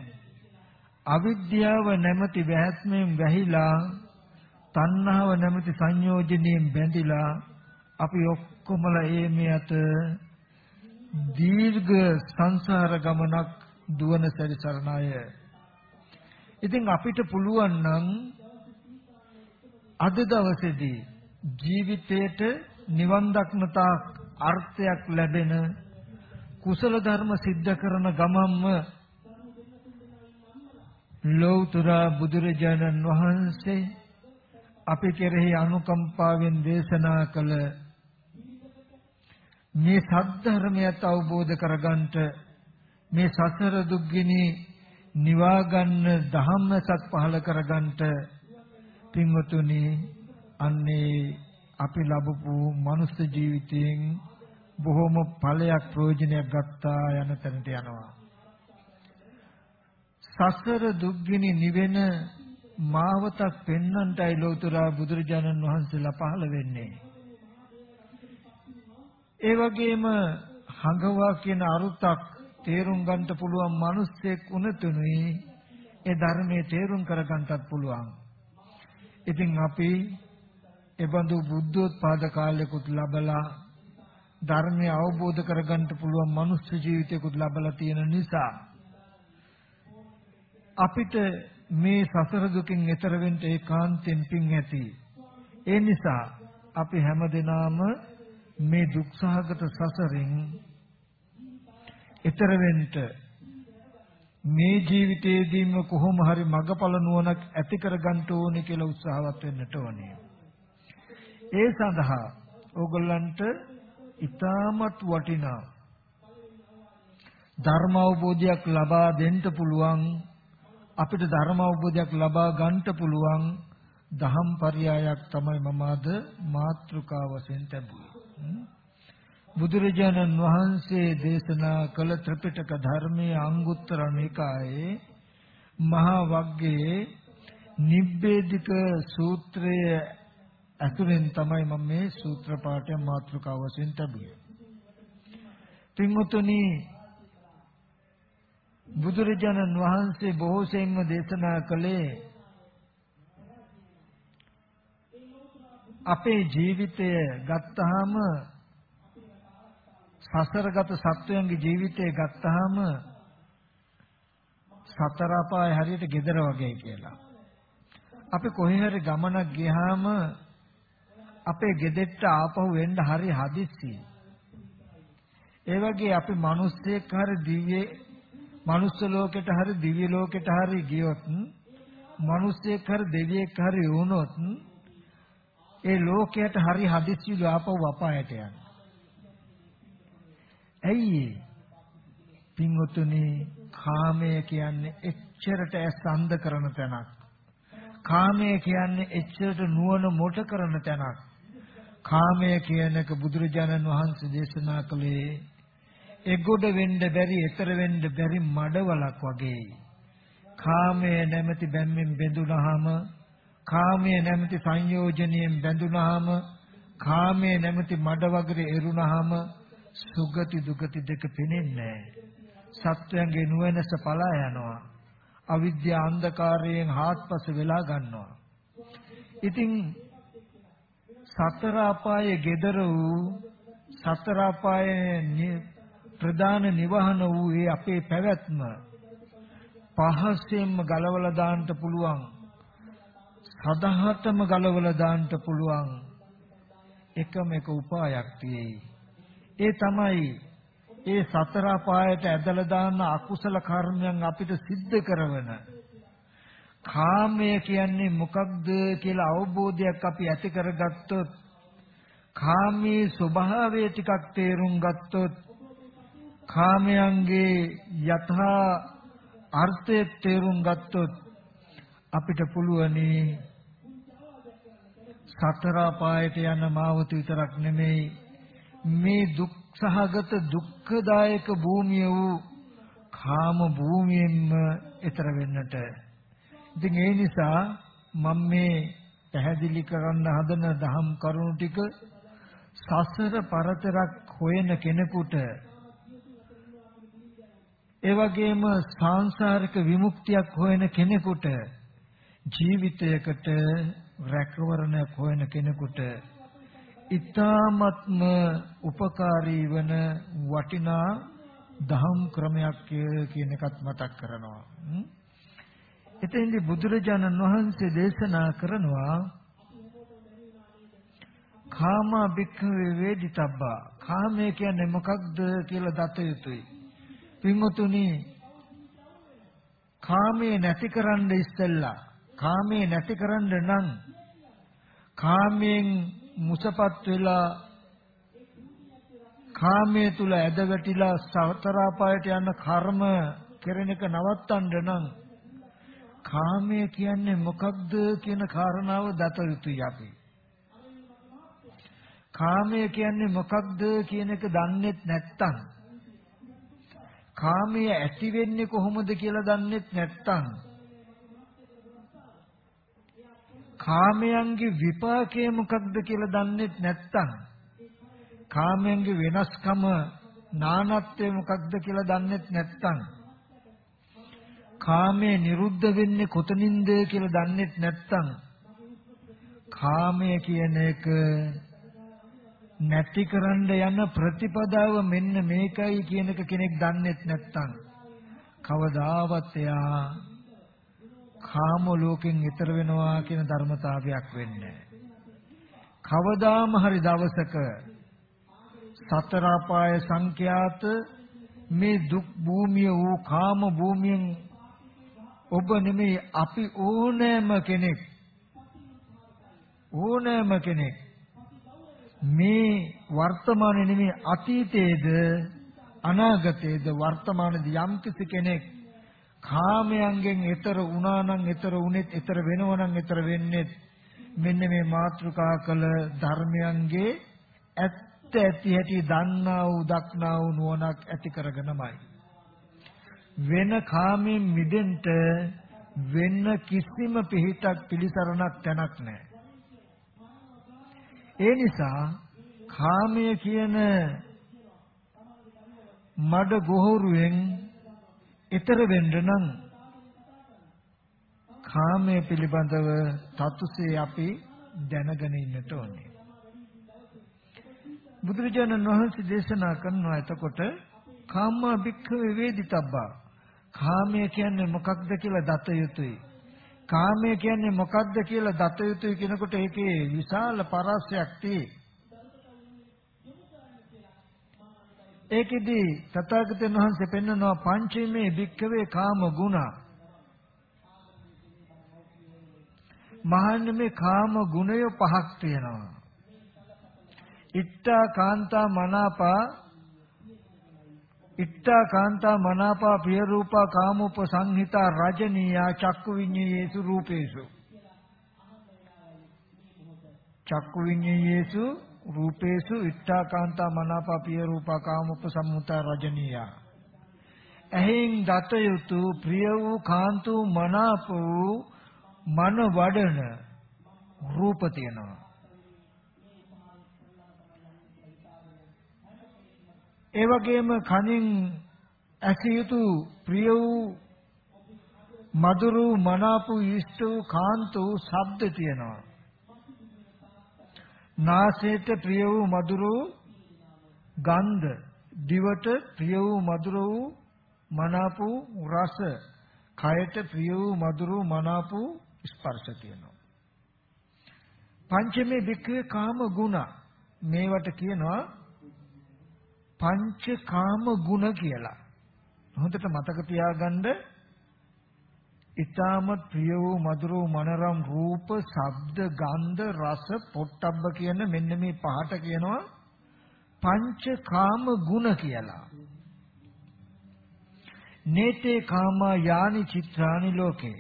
අවිද්‍යාව නැමැති වැහත්මෙන් වැහිලා තණ්හාව නැමැති සංයෝජනයෙන් බැඳිලා අපි ඔක්කොමලා ඒ මෙයට දීර්ඝ සංසාර ගමනක් දුවන සැරිසරන අය. ඉතින් අපිට පුළුවන් නම් අද දවසේදී ජීවිතේට නිවන් දක්නතා අර්ථයක් ලැබෙන කුසල ධර්ම સિદ્ધ කරන ගමම්ම ලෞතර බුදුරජාණන් වහන්සේ අපි කෙරෙහි අනුකම්පාවෙන් දේශනා කළ මේ සද්ධර්මයත් අවබෝධ කරගන්නට මේ සසර දුක්ගිනි නිවා ගන්න ධම්මසක් පහල කරගන්නට පින්වතුනි අන්නේ අපි ලැබපු මනුස්ස ජීවිතයෙන් බොහොම ඵලයක් ප්‍රයෝජනයක් ගත්තා යන තැනට යනවා. සසර දුක්ගිනි නිවෙන මාවතක් පෙන්වන්නටයි ලෝතර බුදුරජාණන් වහන්සේලා පහළ වෙන්නේ. ඒ වගේම හඟවා කියන අරුතක් තේරුම් ගන්නට පුළුවන් මිනිස්සෙක් උනතුනුයි ඒ ධර්මයේ තේරුම් කරගන්නටත් පුළුවන්. ඉතින් අපි එබඳු බුද්ධෝත්පාද කාලයකට ලබලා ධර්මය අවබෝධ කරගන්න පුළුවන් මනුස්ස ජීවිතයකට ලබලා තියෙන නිසා අපිට මේ සසර දුකින් එතර වෙන්න ඒකාන්තයෙන් පිං ඇති. ඒ නිසා අපි හැමදෙනාම මේ දුක්සහගත සසරින් එතර වෙන්න මේ ජීවිතයේදීම කොහොම හරි මගපල නුවණක් ඇති කරගන්න ඕනේ කියලා උත්සාහවත් වෙන්නට ඕනේ. ඒ සඳහා ඕගොල්ලන්ට ඊටමත් වටිනා ධර්ම අවබෝධයක් ලබා දෙන්න පුළුවන් අපිට ධර්ම අවබෝධයක් ලබා ගන්නට පුළුවන් දහම් පරයයක් තමයි මම අද මාතෘකා වශයෙන් ලැබුවේ. බුදුරජාණන් වහන්සේ දේශනා කළ ත්‍රිපිටක ධර්මයේ අංගුත්තර නිකායේ මහා වග්ගයේ නිබ්බේධික සූත්‍රයේ අතුරෙන් තමයි මම මේ සූත්‍ර පාඨය මාතෘකාව වශයෙන් ලැබුවේ. පින්වතුනි බුදුරජාණන් වහන්සේ බොහෝ සෙයින්ම දේශනා කළේ අපේ ජීවිතය ගත්තාම සසරගත සත්වයන්ගේ ජීවිතය ගත්තාම සතර අපාය හරියට gedara වගේ කියලා. අපි කොහේ හරි ගමනක් ගියාම අපේ ගෙදෙට්ට ආපහු වෙන්න හරි හදිස්සියි. ඒ වගේ අපි මිනිස්සෙක් හරි දිව්‍ය මනුස්ස ලෝකෙට හරි දිව්‍ය ලෝකෙට හරි ගියොත් මිනිස්සෙක් හරි දෙවියෙක් හරි වුණොත් ඒ ලෝකයට හරි හදිස්සියලු ආපහු අපායට යනවා. ඇයි පින්වතුනි කාමය කියන්නේ එච්චරට ඇස් අන්ධ කරන තැනක්. කාමය කියන්නේ එච්චරට නුවණ මොට කරන තැනක්. කාමය කියන එක බුදුරජාණන් වහන්සේ දේශනා කළේ එගොඩ වෙන්න බැරි, ඈතර වෙන්න බැරි මඩවලක් වගේ. කාමය නැමැති බැම්මෙන් බැඳුනහම, කාමය නැමැති සංයෝජනයෙන් බැඳුනහම, කාමය නැමැති මඩ වගරේ එරුණහම සුගති දුගති දෙක පෙනෙන්නේ සත්වයන්ගේ නුවණස පලා යනවා. අවිද්‍යා අන්ධකාරයෙන් හාත්පස වෙලා ගන්නවා. ඉතින් සතර අපායේ gedara වූ සතර අපායේ ප්‍රධාන නිවහන වූ ඒ අපේ පැවැත්ම පහසෙන්ම ගලවලා දාන්න පුළුවන්. සදහටම ගලවලා දාන්න පුළුවන්. එකම එක උපායක් තියෙයි. ඒ තමයි ඒ සතර අපායට ඇදලා දාන අකුසල කර්මයන් අපිට සිද්ධ කරවන කාමය කියන්නේ මොකක්ද කියලා අවබෝධයක් අපි ඇති කරගත්තොත් කාමී ස්වභාවය ටිකක් තේරුම් ගත්තොත් කාමයන්ගේ යථා අර්ථය තේරුම් ගත්තොත් අපිට පුළුවනි සතර පායට යන මාවත විතරක් නෙමෙයි මේ දුක් සහගත දුක්ඛදායක භූමිය වූ කාම භූමියෙන්ම එතර වෙන්නට ඉතින් ඒ නිසා මම මේ පැහැදිලි කරන්න හදන දහම් කරුණු ටික සසර පරතරක් හොයන කෙනෙකුට ඒ වගේම සාංශාරික විමුක්තියක් හොයන කෙනෙකුට ජීවිතයකට රැකවරණයක් හොයන කෙනෙකුට ඊ타ත්ම උපකාරී වන වටිනා දහම් ක්‍රමයක් කියන එකත් මතක් කරනවා. එතෙන්දී බුදුරජාණන් වහන්සේ දේශනා කරනවා කාම භික්ඛවේ වේදිතබ්බා කාමය කියන්නේ මොකක්ද කියලා දත යුතුයි. පින්වතුනි කාමයේ නැතිකරන්න ඉස්සෙල්ලා කාමයේ නැතිකරන්න නම් කාමයෙන් මුසපත් වෙලා කාමයේ තුල ඇදගටිලා සතර පායට යන කර්ම කෙරෙන එක නවත්තන්න නම් කාමය කියන්නේ මොකක්ද කියන කාරණාව දත යුතුයි අපි. කාමය කියන්නේ මොකක්ද කියන එක දන්නේ නැත්නම් කාමය ඇති වෙන්නේ කොහොමද කියලා දන්නේ නැත්නම් කාමයන්ගේ විපාකය මොකක්ද කියලා දන්නේ නැත්නම් කාමයන්ගේ වෙනස්කම නානත්වය මොකක්ද කියලා දන්නේ නැත්නම් කාමය නිරුද්ධ වෙන්නේ කොතනින්ද කියලා දන්නේ නැත්නම් කාමය කියන එක නැතිකරන්න යන ප්‍රතිපදාව මෙන්න මේකයි කියන එක කෙනෙක් දන්නේ නැත්නම් කවදාවත් එයා කාම ලෝකෙන් ඈතර වෙනවා කියන ධර්මතාවයක් වෙන්නේ කවදාම හරි දවසක සතර අපාය සංඛ්‍යාත මේ දුක් භූමිය වූ කාම භූමියෙන් ඔබ නෙමෙයි අපි ඕනෑම කෙනෙක්. ඕනෑම කෙනෙක්. මේ වර්තමානයේ නෙමෙයි අතීතයේද අනාගතයේද වර්තමානයේද යම් කෙනෙක් කාමයන්ගෙන් ඈතර වුණා නම් ඈතර උනේත් ඈතර වෙනවා නම් ඈතර වෙන්නේ මෙන්න මේ මාත්‍රිකා කළ ධර්මයන්ගේ ඇත්ත ඇති හැටි දන්නා වූ දක්නා වූ නුවණක් ඇති කරගෙනමයි. වෙන කාමයෙන් මිදෙන්න වෙන කිසිම පිහිටක් පිළිසරණක් තැනක් නැහැ ඒ නිසා කාමය කියන මඩ ගොහරුවෙන් ඊතර වෙන්න නම් කාමයේ පිළිබඳව තතුසේ අපි දැනගෙන ඉන්නට ඕනේ. බුදුරජාණන් වහන්සේ දේශනා කරනවා එතකොට කාම භික්ඛවේ වේදිතබ්බා කාමය කියන්නේ මොකක්ද කියලා දත යුතුයි. කාමය කියන්නේ මොකක්ද කියලා දත යුතුයි කියනකොට ඒකේ විශාල පරාසයක් තියෙයි. ඒකෙදි තථාගතයන් වහන්සේ පෙන්වනවා පංචමේ භික්ඛවේ කාම ගුණ. මහන්නේ මේ කාම ගුණය පහක් තියෙනවා. ඉත්තා කාන්තා මනාපා ඉත්තා කාන්තා මනාපා පිය රූපා කාමෝප සංහිතා රජනීයා චක්කු විඤ්ඤේයේසු රූපේසු. චක්කු විඤ්ඤේයේසු රූපේසු ඉත්තාකාන්තා මනාපා පිය රූපා කාමොපසම්මුතා රජනීයා. ඇහෙන් දත යුතු ප්‍රිය වූ කාන්තු මනාප වූ මන වඩන රූප තියෙනවා. ඒ වගේම කනින් ඇසිය යුතු ප්‍රිය වූ මధుරු මනාපු ඉෂ්ට වූ කාන්ත වූ ශබ්ද තියෙනවා. නාසයට ප්‍රිය වූ මధుරු ගන්ධ, දිවට ප්‍රිය වූ මధుර වූ මනාපු රස, කයට ප්‍රිය වූ මధుරු මනාපු ස්පර්ශ තියෙනවා. පංචමේ වික්‍රේ කාම ගුණ මේවට කියනවා පංච කාම ගුණ කියලා හොඳට මතක තියාගන්න ඊටමත් ප්‍රිය වූ මధుර වූ මනරම් රූප, ශබ්ද, ගන්ධ, රස, පොට්ටබ්බ කියන මෙන්න මේ පහට කියනවා පංචකාම ගුණ කියලා. නේතේ කාමා යානි චිත්‍රානි ලෝකේ.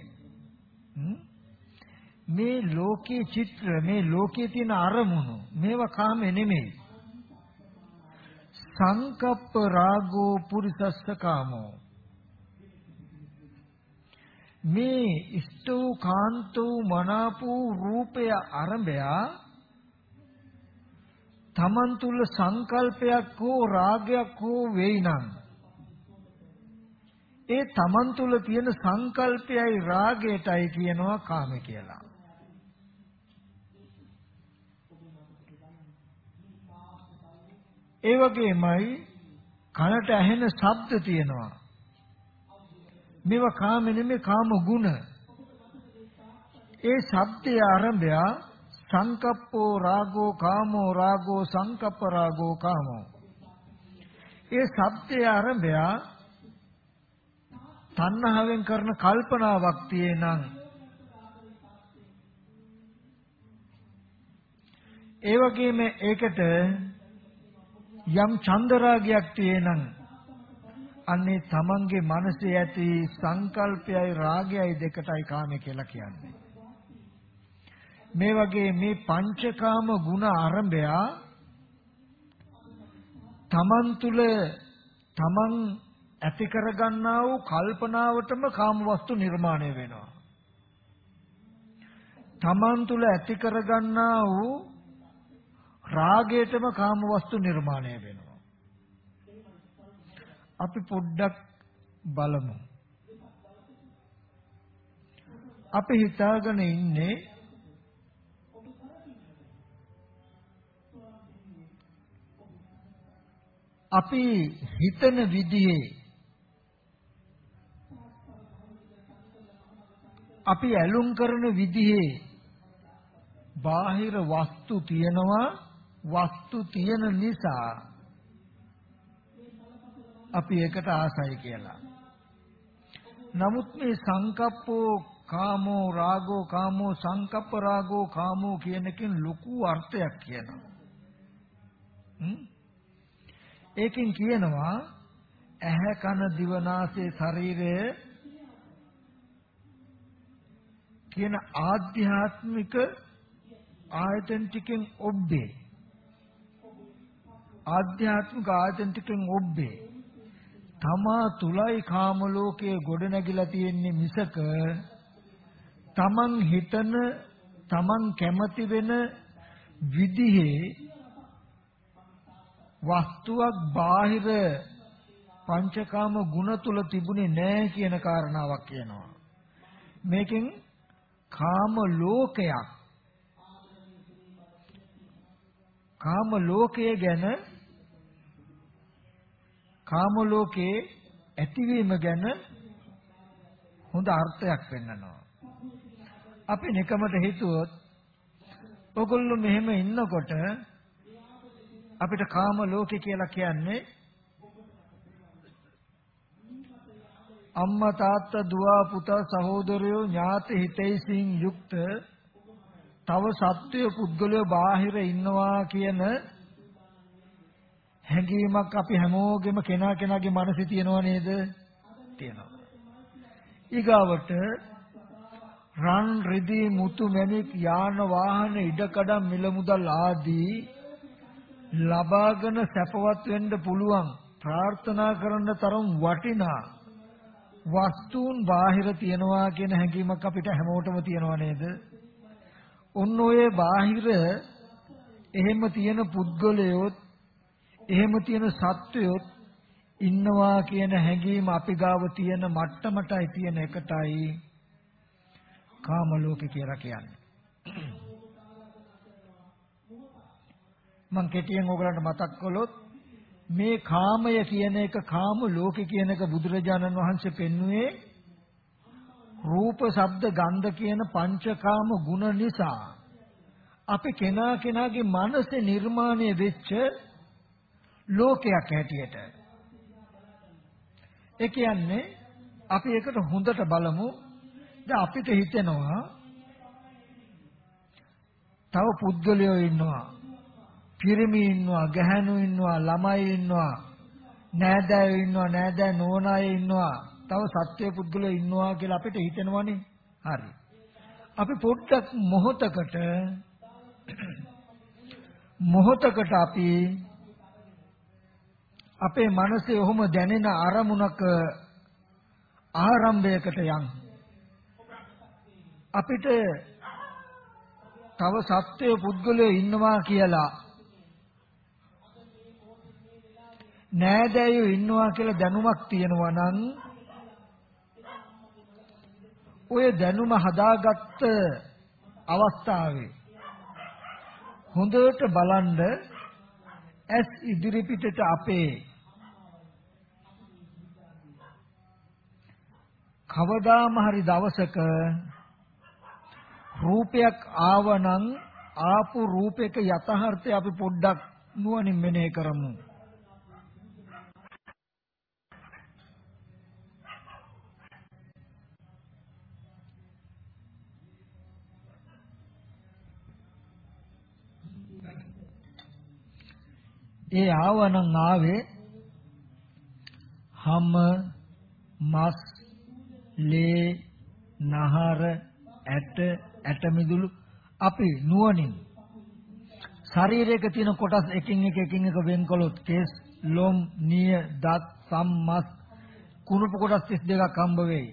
මේ ලෝකේ චිත්‍ර මේ ලෝකේ තියෙන අරමුණු මේවා කාමේ නෙමෙයි. සංකප්ප රාගෝ පුරිසස්ස කාමෝ මේ ඉෂ්ට වූ කාන්ත වූ මනාප වූ රූපය අරඹයා තමන් තුල සංකල්පයක් හෝ රාගයක් හෝ වෙයි නම් ඒ තමන් තුල තියෙන සංකල්පයයි රාගයටයි කියනවා කාම කියලා. ඒ වගේමයි කනට ඇහෙන ශබ්ද තියෙනවා. මේවා කාම නෙමෙයි කාම ගුණ. ඒ ශබ්දයේ ආරම්භය සංකප්පෝ රාගෝ කාමෝ රාගෝ සංකප්ප රාගෝ කාමෝ. ඒ ශබ්දයේ ආරම්භය තණ්හාවෙන් කරන කල්පනාවක් තියෙනං ඒ වගේම ඒකට යම් චන්දරාගයක් තියෙනං අන්නේ තමන්ගේ මනසේ ඇති සංකල්පයයි රාගයයි දෙකටයි කාමය කියලා කියන්නේ. මේ වගේ මේ පංචකාම ගුණ ආරම්භය තමන් තුල තමන් ඇති කරගන්නා වූ කල්පනාවටම කාම වස්තු නිර්මාණය වෙනවා. තමන් තුල ඇති කරගන්නා වූ රාගයටම කාම වස්තු නිර්මාණය වෙනවා. අපි පොඩ්ඩක් බලමු. අපි හිතාගෙන ඉන්නේ අපි හිතන විදිහේ අපි ඇලුම් කරන විදිහේ බාහිර වස්තු තියෙනවා වස්තු තියෙන නිසා අපි ඒකට ආසයි කියලා. නමුත් මේ සංකප්පෝ කාමෝ රාගෝ කාමෝ සංකප්ප රාගෝ කාමෝ කියන එකෙන් ලොකු අර්ථයක් කියනවා. ඒකෙන් කියනවා ඇහැ කන දිව නාසය ශරීරය කියන ආධ්‍යාත්මික ආයතන ටිකෙන් ඔබ්බේ ආධ්‍යාත්මික ආයතන ටිකෙන් ඔබ්බේ තමා තුලයි කාම ලෝකයේ ගොඩනැගිලා තියෙන්නේ මිසක තමන් හිතන තමන් කැමති වෙන විදිහේ වස්තුවක් බාහිර පංචකාම ගුණ තුල තිබුණේ නැහැ කියන කාරණාවක් කියනවා. මේකෙන් කාම ලෝකයක් කාම ලෝකය ගැන කාම ලෝකයේ ඇතිවීම ගැන හොඳ අර්ථයක් පෙන්නනවා. අපි නිකමට හිතුවොත් ඔගොල්ලෝ මෙහෙම ඉන්නකොට අපිට කාම ලෝකේ කියලා කියන්නේ අම්මා තාත්තා දුව පුතා සහෝදරයෝ ඥාති හිතයිසින් යුක්ත තව සත්වය පුද්ගලයෝ බාහිර ඉන්නවා කියන හැඟීමක් අපි හැමෝගෙම කෙනා කෙනාගේ මනසේ තියෙනව නේද? තියෙනවා. ඊගාවට රන් රිදී මුතු මැණික් යාන වාහන ඉඩකඩම් මිල මුදල් ආදී ලබාගෙන සැපවත් වෙන්න පුළුවන් ප්‍රාර්ථනා කරන තරම් වටිනා වස්තුන් බාහිර තියනවා කියන හැඟීමක් අපිට හැමෝටම තියෙනව නේද? ඔන්න ඔය බාහිර එහෙම තියෙන පුද්ගලයොත් එහෙම තියෙන සත්වයොත් ඉන්නවා කියන හැඟීම අපි ගාව තියෙන මට්ටමටයි තියෙන එකටයි කාම ලෝකේ කියලා කියන්නේ. මම කෙටියෙන් ඔයගලන්ට මතක් කළොත් මේ කාමය කියන එක කාම ලෝකේ කියන එක බුදුරජාණන් වහන්සේ පෙන්වුවේ රූප, ශබ්ද, ගන්ධ කියන පංචකාම ගුණ නිසා අපි කෙනා කෙනාගේ මනසේ නිර්මාණය වෙච්ච ලෝකයක් හැටියට. ඒ කියන්නේ අපි ඒකට හොඳට බලමු දැන් අපිට හිතෙනවා තව පුද්ගලයෝ ඉන්නවා. පිරිමි ඉන්නවා, ගැහැණු ඉන්නවා, ළමයි ඉන්නවා, නෑදෑයෝ ඉන්නවා, නෑදෑ නෝනාය ඉන්නවා. තව සත්‍ය පුද්ගලයෝ ඉන්නවා කියලා අපිට හිතෙනවනේ. හරි. අපි පොඩ්ඩක් මොහොතකට මොහොතකට අපි අපේ මනසේ ඔහොම දැනෙන අරමුණක ආරම්භයකට යන්. අපිට තව සත්‍ය පුද්ගලයෝ ඉන්නවා කියලා නෑදෑයෝ ඉන්නවා කියලා දැනුමක් තියෙනවා නම් ඔය දැනුම හදාගත්ත අවස්ථාවේ හොඳට බලන්න ඇස් ඉදිරි පිටට අපේ කවදාම හරි දවසක රූපයක් ආවනම් ආපු රූපයක යථාර්ථය අපි පොඩ්ඩක් නුවණින් මෙනෙහි කරමු. ඒ ආවනම් ආවේ හම මස් ලේ නහර ඇට ඇට මිදුළු අපි නුවණින් ශරීරයක තියෙන කොටස් එකින් එක එකින් එක වෙන් කළොත් කේස් ලොම් නිය දත් සම් මස් කුණුප කොටස් 32ක් හම්බ වෙයි.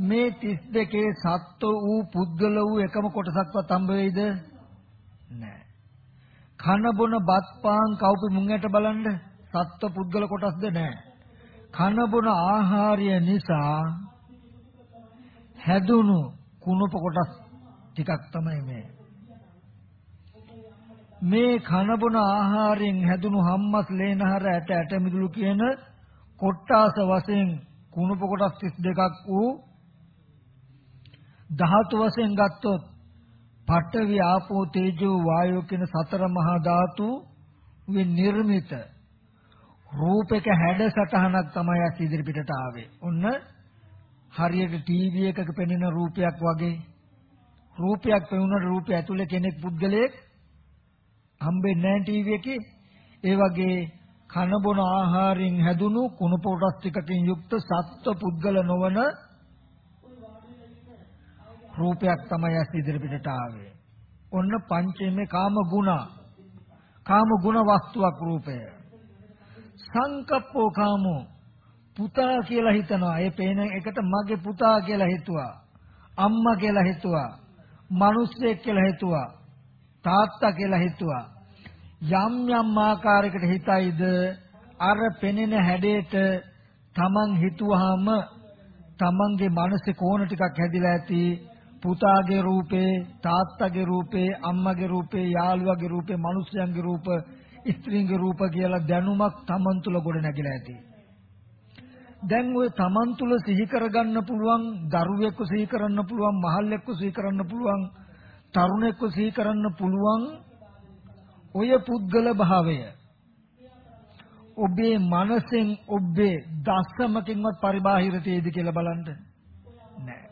මේ 32 සත්ව වූ පුද්ගල වූ එකම කොටසක්වත් හම්බ වෙයිද? නැහැ කන බොන බත් පාන් කවුපි මුං ඇට බලන්න සත්ව පුද්ගල කොටස්ද නැහැ කන බොන ආහාරය නිසා හැදුණු කුණප කොටස් ටිකක් තමයි මේ. මේ කන බොන ආහාරයෙන් හැදුණු හම්මස් ලේනහර ඇට ඇට මිදුළු කියන කොට්ටාස වශයෙන් කුණප කොටස් 32ක් වූ ධාතු වශයෙන් ගත්තොත් පඨවි ආපෝ තේජෝ වායෝ කියන සතර මහා ධාතු වෙන් නිර්මිත රූපයක හැඩ සටහනක් තමයි අස් ඉදිරි පිටට ආවේ. ඔන්න හරියට ටීවී එකක පෙනෙන රූපයක් වගේ රූපයක් පෙනුනට රූපය ඇතුලේ කෙනෙක් පුද්ගලයෙක් හම්බෙන්නේ නැහැ ටීවී එකේ ඒ වගේ කන බොන ආහාරයෙන් හැදුණු කුණු පොටස් ටිකකින් යුක්ත සත්ව පුද්ගල නොවන රූපයක් තමයි ඇස් ඉදිරිපිටට ආවේ. ඔන්න පංචමේ කාම ගුණ. කාම ගුණ වස්තුවක් රූපය. සංකප්පෝ කාමෝ පුතා කියලා හිතනවා. ඒ පේන එකට මගේ පුතා කියලා හිතුවා. අම්මා කියලා හිතුවා. මිනිස්සෙක් කියලා හිතුවා. තාත්තා කියලා හිතුවා. යම් යම් ආකාරයකට හිතයිද අර පෙනෙන හැඩයට තමන් හිතුවාම තමන්ගේ මනසේ කෝණ ටිකක් හැදිලා ඇති පුතාගේ රූපේ තාත්තගේ රූපේ අම්මගේ රූපේ යාළුවාගේ රූපේ මිනිස්යන්ගේ රූප ස්ත්‍රීන්ගේ රූප කියලා දැනුමක් තමන් තුල ගොඩ නැගිලා ඇති දැන් ඔය Taman තුල සිහි කරගන්න පුළුවන් දරුවෙක්ව සිහි කරන්න පුළුවන් මහල්ලෙක්ව සිහි කරන්න පුළුවන් තරුණෙක්ව සිහි කරන්න පුළුවන් ඔය පුද්ගල භාවය. ඔබේ මනසෙන් ඔබේ දස්සමකින්වත් පරිබාහිර තේදි කියලා බලන්න. නෑ.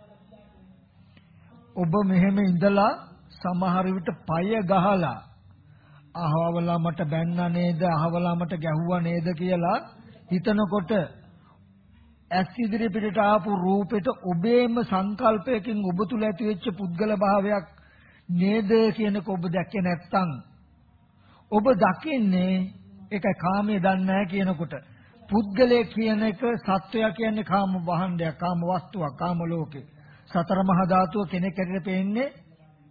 ඔබ මෙහෙම ඉඳලා සමහර විට পায় ගහලා අහවලා මට බැන්නා නේද අහවලා මට ගැහුවා නේද කියලා හිතනකොට ඇස් ඉදිරි පිටට ආපු රූපෙට ඔබේම සංකල්පයකින් ඔබ තුල ඇති වෙච්ච පුද්ගල භාවයක් නේද කියනක ඔබ දැක්කේ නැත්තම් ඔබ දකින්නේ ඒක කාමයේ දන්නේ නැහැ කියනකොට. පුද්ගලය කියන එක සත්වයා කියන්නේ කාම වහණ්ඩයක් කාම වස්තුවක් කාම ලෝකේ. සතර මහා ධාතුව කෙනෙක් ඇරෙන්න පේන්නේ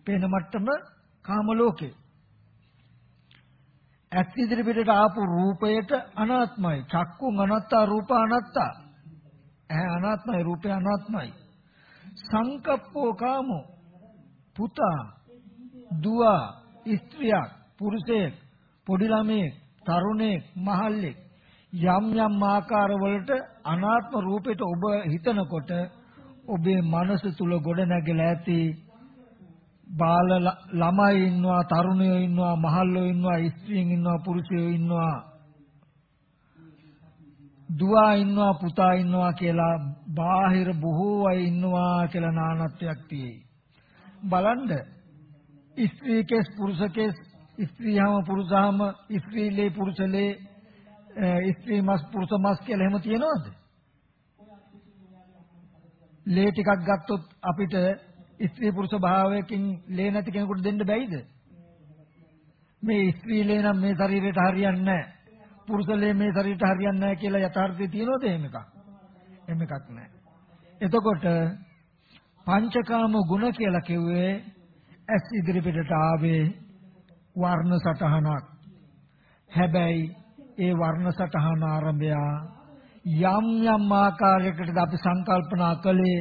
පේන මට්ටම කාම ලෝකේ. ඇස් ඉදිරි පිටට ආපු රූපයට අනාත්මයි. චක්කුන් අනත්තා රූප අනත්තා. ඇහැ අනාත්මයි රූපය අනාත්මයි. සංකප්පෝ කාමෝ. පුතා දුව ස්ත්‍රියක් පුරුෂයෙක් පොඩි ළමයෙක් තරුණයෙක් මහල්ලෙක්. යම් යම් ආකාරවලට අනාත්ම රූපයට ඔබ හිතනකොට ඔබේ මනස තුල ගොඩ නැගලා ඇති බාල ළමයි ඉන්නවා තරුණයෝ ඉන්නවා මහල්ලෝ ඉන්නවා ස්ත්‍රීන් ඉන්නවා පුරුෂයෝ ඉන්නවා දුවා ඉන්නවා පුතා ඉන්නවා කියලා බාහිර බොහෝ අය ඉන්නවා කියලා නානත්වයක් තියෙයි. බලන්න ස්ත්‍රී කෙස් පුරුෂ කෙස් ස්ත්‍රීහම පුරුෂහම ස්ත්‍රීලේ පුරුෂලේ ස්ත්‍රී මස් පුරුෂ මස් කියලා එහෙම තියනවද? ලේ ටිකක් ගත්තොත් අපිට ස්ත්‍රී පුරුෂ භාවයකින් ලේ නැති කෙනෙකුට දෙන්න බැයිද? මේ ස්ත්‍රී ලේ නම් මේ ශරීරයට හරියන්නේ නැහැ. පුරුෂ ලේ මේ ශරීරයට හරියන්නේ නැහැ කියලා යථාර්ථය තියෙනවද එහෙම එකක්? එහෙම එකක් නැහැ. එතකොට පංචකාම ගුණ කියලා කිව්වේ ඇස් ඉදිරිපිටට ආවේ වර්ණ සටහනක්. හැබැයි ඒ වර්ණ සටහන ආරම්භය යම් යම් ආකාරයකටද අපි සංකල්පනා කළේ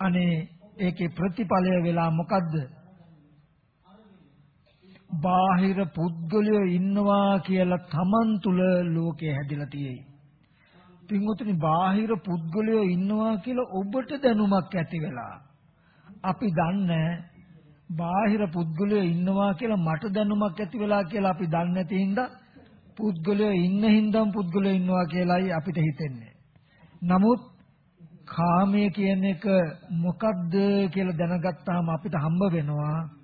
අනේ ඒකේ ප්‍රතිඵලය වෙලා මොකද්ද? බාහිර පුද්ගලයෝ ඉන්නවා කියලා Taman තුල ලෝකේ හැදිලා තියෙයි. පින්වතුනි බාහිර පුද්ගලයෝ ඉන්නවා කියලා ඔබට දැනුමක් ඇති වෙලා අපි දන්නේ බාහිර පුද්ගලයෝ ඉන්නවා කියලා මට දැනුමක් ඇති වෙලා කියලා අපි දන්නේ නැති හින්දා පුද්ගලයෝ ඉන්න හින්දාම පුද්ගලයෝ ඉන්නවා කියලායි අපිට හිතෙන්නේ. නමුත් කාමය කියන එක මොකක්ද කියලා දැනගත්තාම අපිට හම්බ වෙනවා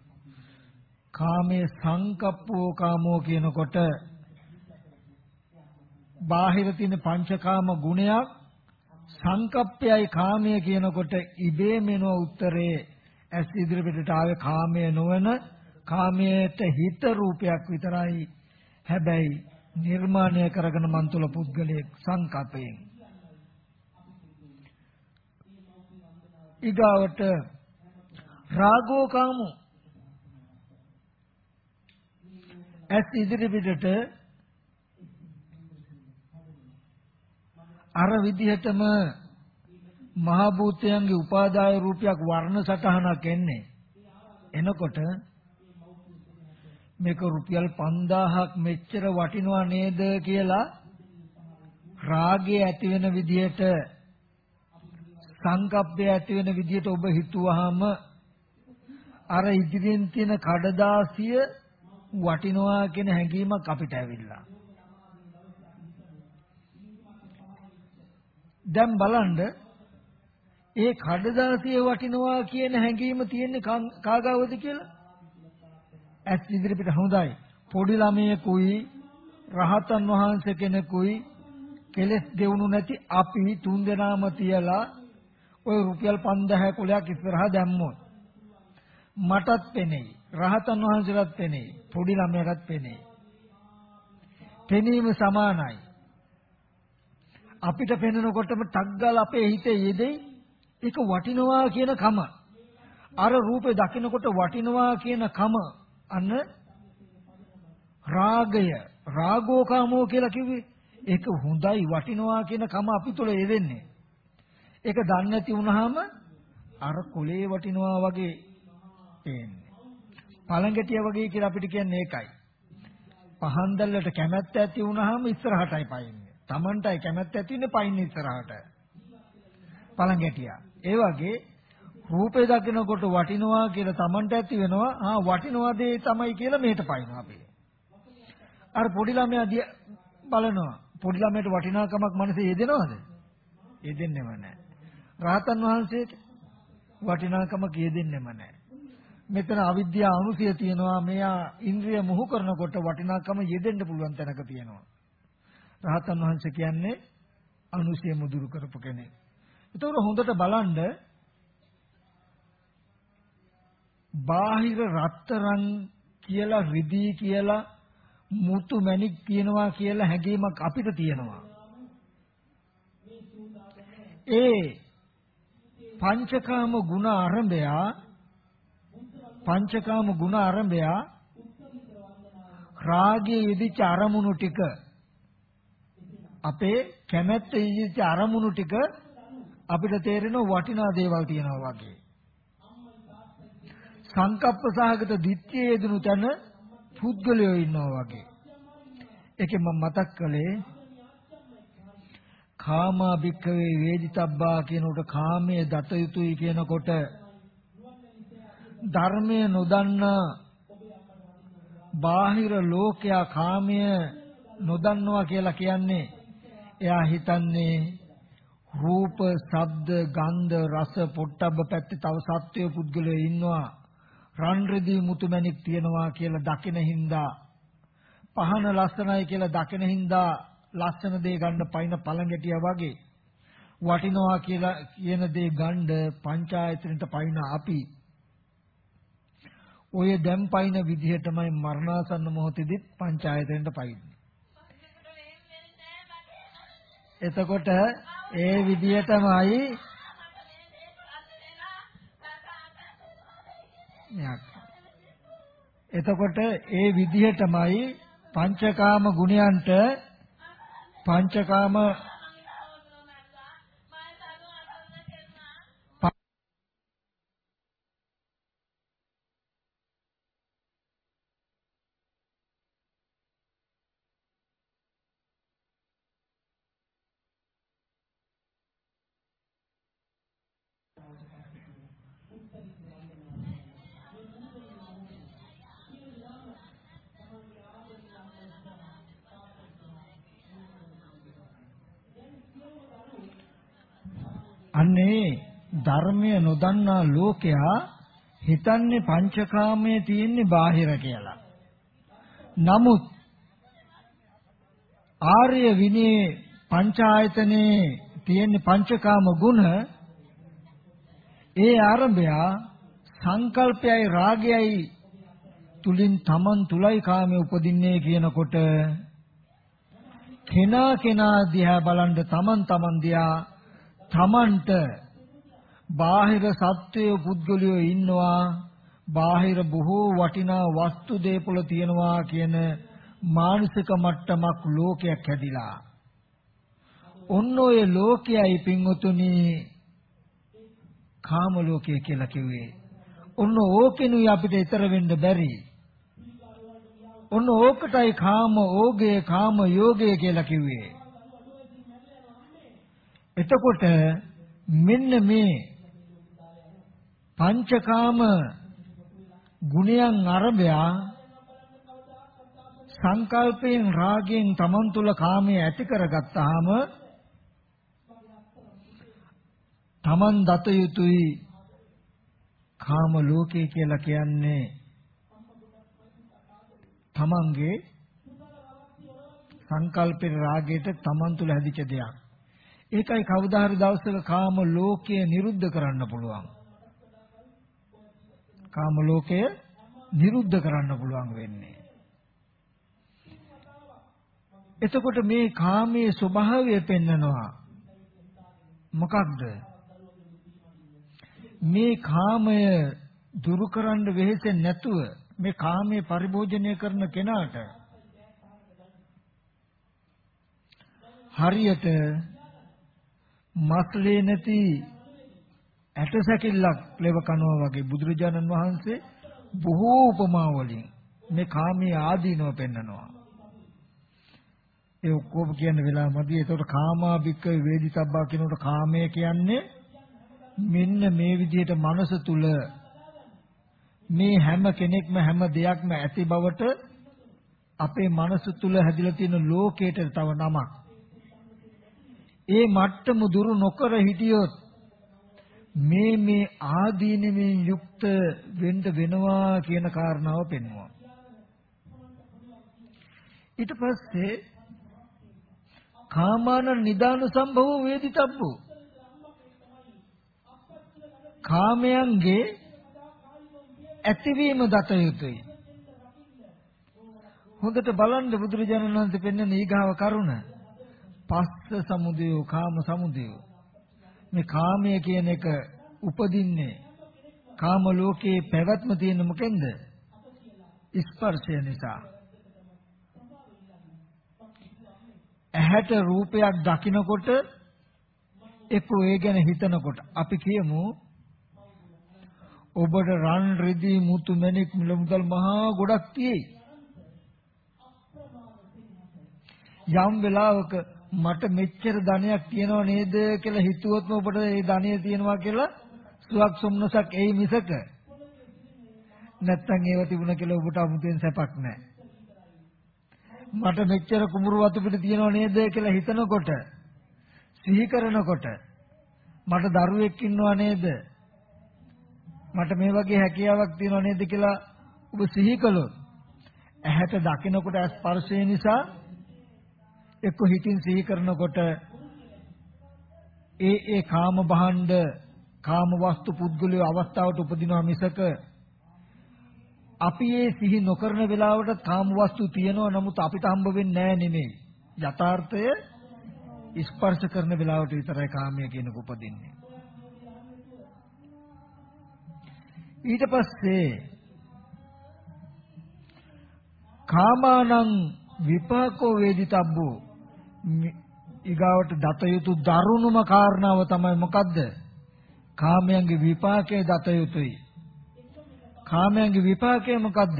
කාමයේ සංකප්පෝ කාමෝ කියනකොට බාහිර තියෙන පංචකාම ගුණයක් සංකප්පයයි කාමය කියනකොට ඉබේම එන උත්තරේ ඇස් ඉදිරිපිටට ආවේ කාමය නොවන කාමයට හිත රූපයක් විතරයි. හැබැයි නිර්මාණය කරගෙන මන් තුල පුද්ගලයෙක් සංකප්පයෙන්. ඊගාවට රාගෝ කාමෝ. ඇස් ඉදිරි පිටට අර විදිහටම මහ භූතයන්ගේ උපාදාය රූපයක් වර්ණ සටහනක් එන්නේ. එනකොට මේක රුපියල් 5000ක් මෙච්චර වටිනවා නේද කියලා රාගය ඇති වෙන විදිහට සංකප්පය ඇති වෙන විදිහට ඔබ හිතුවාම අර ඉදිරියෙන් තියෙන කඩදාසිය වටිනවා කියන හැඟීමක් අපිට ඇවිල්ලා. දැන් බලන්න ඒ කඩදාසිය වටිනවා කියන හැඟීම තියෙන්නේ කාගාවද කියලා? ඇස් ඉදිරිපිට හොඳයි. පොඩි ළමයෙකුයි රහතන් වහන්සේ කෙනෙකුයි කෙලස් දෙවුණු නැති අපි තුන් දෙනාම තියලා ওই රුපියල් 5000 කුලයක් ඉස්සරහා දැම්මොත් මටත් පෙනෙයි රහතන් වහන්සේලාත් පෙනෙයි පොඩි ළමයාටත් පෙනෙයි පෙනීම සමානයි. අපිට පෙනෙනකොටම ටග්ගල් අපේ හිතේ යෙදෙයි. ඒක වටිනවා කියන කම. අර රූපේ දකිනකොට වටිනවා කියන කම. අන්න රාගය. රාගෝකාමෝ කියලා කිව්වේ. ඒක හොඳයි වටිනවා කියන කම අපි තුළ යෙදෙන්නේ. ඒක දන්නේ නැති වුනහම අර කොලේ වටිනවා වගේ පේන්නේ. පළඟටිය වගේ කියලා අපිට කියන්නේ ඒකයි. පහන් දැල්ලට කැමැත්ත ඇති වුනහම ඉස්සරහටයි පයින්නේ. Tamanටයි කැමැත්ත ඇති වෙන්නේ පයින්නේ ඉස්සරහට. පළඟටිය. ඒ වගේ රූපේ දකිනකොට වටිනවා කියලා Tamanට ඇති වෙනවා. ආ වටිනවා දේ තමයි කියලා මේට පයින්නවා අපි. අර පොඩි ළමයා බලනවා. පොඩි ළමයට වටිනාකමක් මනසේ යෙදෙනවද? යෙදෙන්නේම නැහැ. රාතන් වහන්සේට වටිනාකම කියෙදෙන්නෙම නැහැ. මෙතන අවිද්‍යා අනුසය තියෙනවා මෙයා ඉන්ද්‍රිය මොහු කරනකොට වටිනාකම යෙදෙන්න පුළුවන් තැනක තියෙනවා. රහතන් වහන්සේ කියන්නේ අනුසය මුදුරු කරපු කෙනෙක්. ඒතකොට හොඳට බලන්න බාහිර රත්තරන් කියලා රිදී කියලා මුතු මැණික් තියනවා කියලා හැඟීමක් අපිට තියෙනවා. ඒ පංචකාම ගුණ ආරම්භය පංචකාම ගුණ ආරම්භය රාගයේ යෙදිච්ච අරමුණු ටික. අපේ කැමැත්ත යෙදිච්ච අරමුණු ටික අපිට තේරෙන වටිනා දේවල් තියෙනවා වගේ. සංකප්ප සහගත දිට්ඨිය යෙදුණු තැන පුද්ගලයෝ ඉන්නවා වගේ. ඒකෙන් මම මතක් කළේ කාමා භික්ඛවේ වේදිතබ්බා කියනකොට කාමයේ දත යුතුයි කියනකොට ධර්මය නොදන්නා බාහිර ලෝකයා කාමය නොදන්නවා කියලා කියන්නේ එයා හිතන්නේ රූප, ශබ්ද, ගන්ධ, රස, පොට්ටබ්බ පැත්තේ තව සත්වය පුද්ගලයෝ ඉන්නවා. රන් රෙදි මුතුමැණික් තියනවා කියලා දකින හින්දා පහන ලස්සනයි කියලා දකින හින්දා ලස්සන දේ ගන්න පයින් පළඟැටියා වගේ වටිනවා කියලා කියන දේ ගන්න පංචායතනෙට පයින් අපි ඔය දැන් පයින් විදිහටමයි මරණාසන්න මොහොතේදීත් පංචායතනෙට පයින්නේ. එතකොට ඒ විදිහටමයි එතකොට ඒ විදිහටමයි පංචකාම ගුණයන්ට පංචකාම අන්නේ ධර්මය නොදන්නා ලෝකයා හිතන්නේ පංචකාමයේ තියෙන්නේ බාහිර කියලා. නමුත් ආර්ය විනයේ පංචායතනේ තියෙන පංචකාම ගුණ ඒ ආරම්භය සංකල්පයයි රාගයයි තුලින් තමන් තුලයි කාමයේ උපදින්නේ කියනකොට කෙනා කෙනා දිහා බලන් තමන් තමන් දිහා තමන්ට බාහිර සත්වයේ පුද්ගලයෝ ඉන්නවා. බාහිර බොහෝ වටිනා වස්තු දේපොළ තියෙනවා කියන මානසික මට්ටමක් ලෝකයක් හැදිලා. ඔන්න ඔය ලෝකයයි පින්වතුනි කාම ලෝකය කියලා කිව්වේ. ඔන්න ඕකෙනුයි අපිට ඊතර වෙන්න බැරි. ඔන්න ඕකටයි කාම ඕගේ කාම යෝගය කියලා කිව්වේ. එතකොට මෙන්න මේ පංචකාම ගුණයන් අරබය සංකල්පයෙන් රාගයෙන් තමන් තුළ කාමයේ ඇති කරගත්තාම තමන් දත යුතුයි කාම ලෝකේ කියලා කියන්නේ තමන්ගේ සංකල්පේ රාගයට තමන් තුළ හැදිච්ච දෙයක් ඒකයි කවදා හරි දවසක කාම ලෝකය නිරුද්ධ කරන්න පුළුවන්. කාම ලෝකය නිරුද්ධ කරන්න පුළුවන් වෙන්නේ. එතකොට මේ කාමයේ ස්වභාවය පෙන්නනවා. මොකක්ද? මේ කාමය දුරු කරන්න වෙහෙසෙන්නේ නැතුව මේ කාමයේ පරිභෝජනය කරන කෙනාට හරියට මස්ලේ නැති ඇට සැකිල්ලක් ලෙව කනවා වගේ බුදුරජාණන් වහන්සේ බොහෝ උපමා වලින් මේ කාමයේ ආදීනව පෙන්නනවා. ඒ ඔක්කොම කියන වෙලාව මදි. ඒතකොට කාමා බික්ක වේදිතබ්බා කියනකොට කාමය කියන්නේ මෙන්න මේ විදිහට මනස තුල මේ හැම කෙනෙක්ම හැම දෙයක්ම ඇති බවට අපේ මනස තුල හැදිලා තියෙන ලෝකයට තව නමක්. ඒ මට්ටම දුරු නොකර හිටියොත් මේ මේ ආදීනමෙන් යුක්ත වෙන්න වෙනවා කියන කාරණාව පෙන්වනවා. ඊට පස්සේ කාමාන නිදාන සම්භව වේදිතබ්බෝ කාමයන්ගේ ඇතිවීම දත යුතුයි. හොඳට බලන්න බුදුරජාණන් වහන්සේ පෙන්වන ඊගාව කරුණ පස්ස සමුදය කාම සමුදය මේ කාමය කියන එක උපදින්නේ කාම ලෝකයේ පැවැත්ම තියෙන මොකෙන්ද? ස්පර්ශය නිසා. ඇහැට රූපයක් දකිනකොට එක්ක ඒ ගැන හිතනකොට. අපි කියමු ඔබට රන් රිදී මුතු මැණික් මිල මුදල් මහා ගොඩක් තියෙයි. යම් වෙලාවක මට මෙච්චර ධනයක් තියෙනව නේද කියලා හිතුවොත්ම ඔබට ඒ ධනය තියෙනවා කියලා සුවක් සොම්නසක් එයි මිසක නැත්තම් ඒව තිබුණ කියලා ඔබට අමුතෙන් සැපක් නැහැ. මට මෙච්චර කුඹුරු වතු පිට තියෙනව නේද කියලා හිතනකොට සිහි කරනකොට මට දරුවෙක් ඉන්නව නේද මට මේ වගේ හැකියාවක් තියෙනව නේද කියලා ඔබ සිහි කළොත් ඇහැට දකිනකොට ස්පර්ශය නිසා එක්ක හිතින් සිහි කරනකොට ඒ ඒ කාම භාණ්ඩ කාම වස්තු පුද්ගලයේ අවස්ථාවට උපදිනවා මිසක අපි ඒ සිහි නොකරන වෙලාවට කාම වස්තු තියෙනවා. නමුත් අපිට හම්බ වෙන්නේ නැහැ නෙමෙයි යථාර්ථය ස්පර්ශ කරන වෙලාවට විතරයි කාමය කියනක උපදින්නේ. ඊට පස්සේ කාමානං විපාකෝ වේදිතබ්බෝ. ඊගාවට දත යුතු දරුණුම කාරණාව තමයි මොකද්ද? කාමයන්ගේ විපාකයේ දත යුතුයි. කාමයන්ගේ විපාකය මොකද්ද?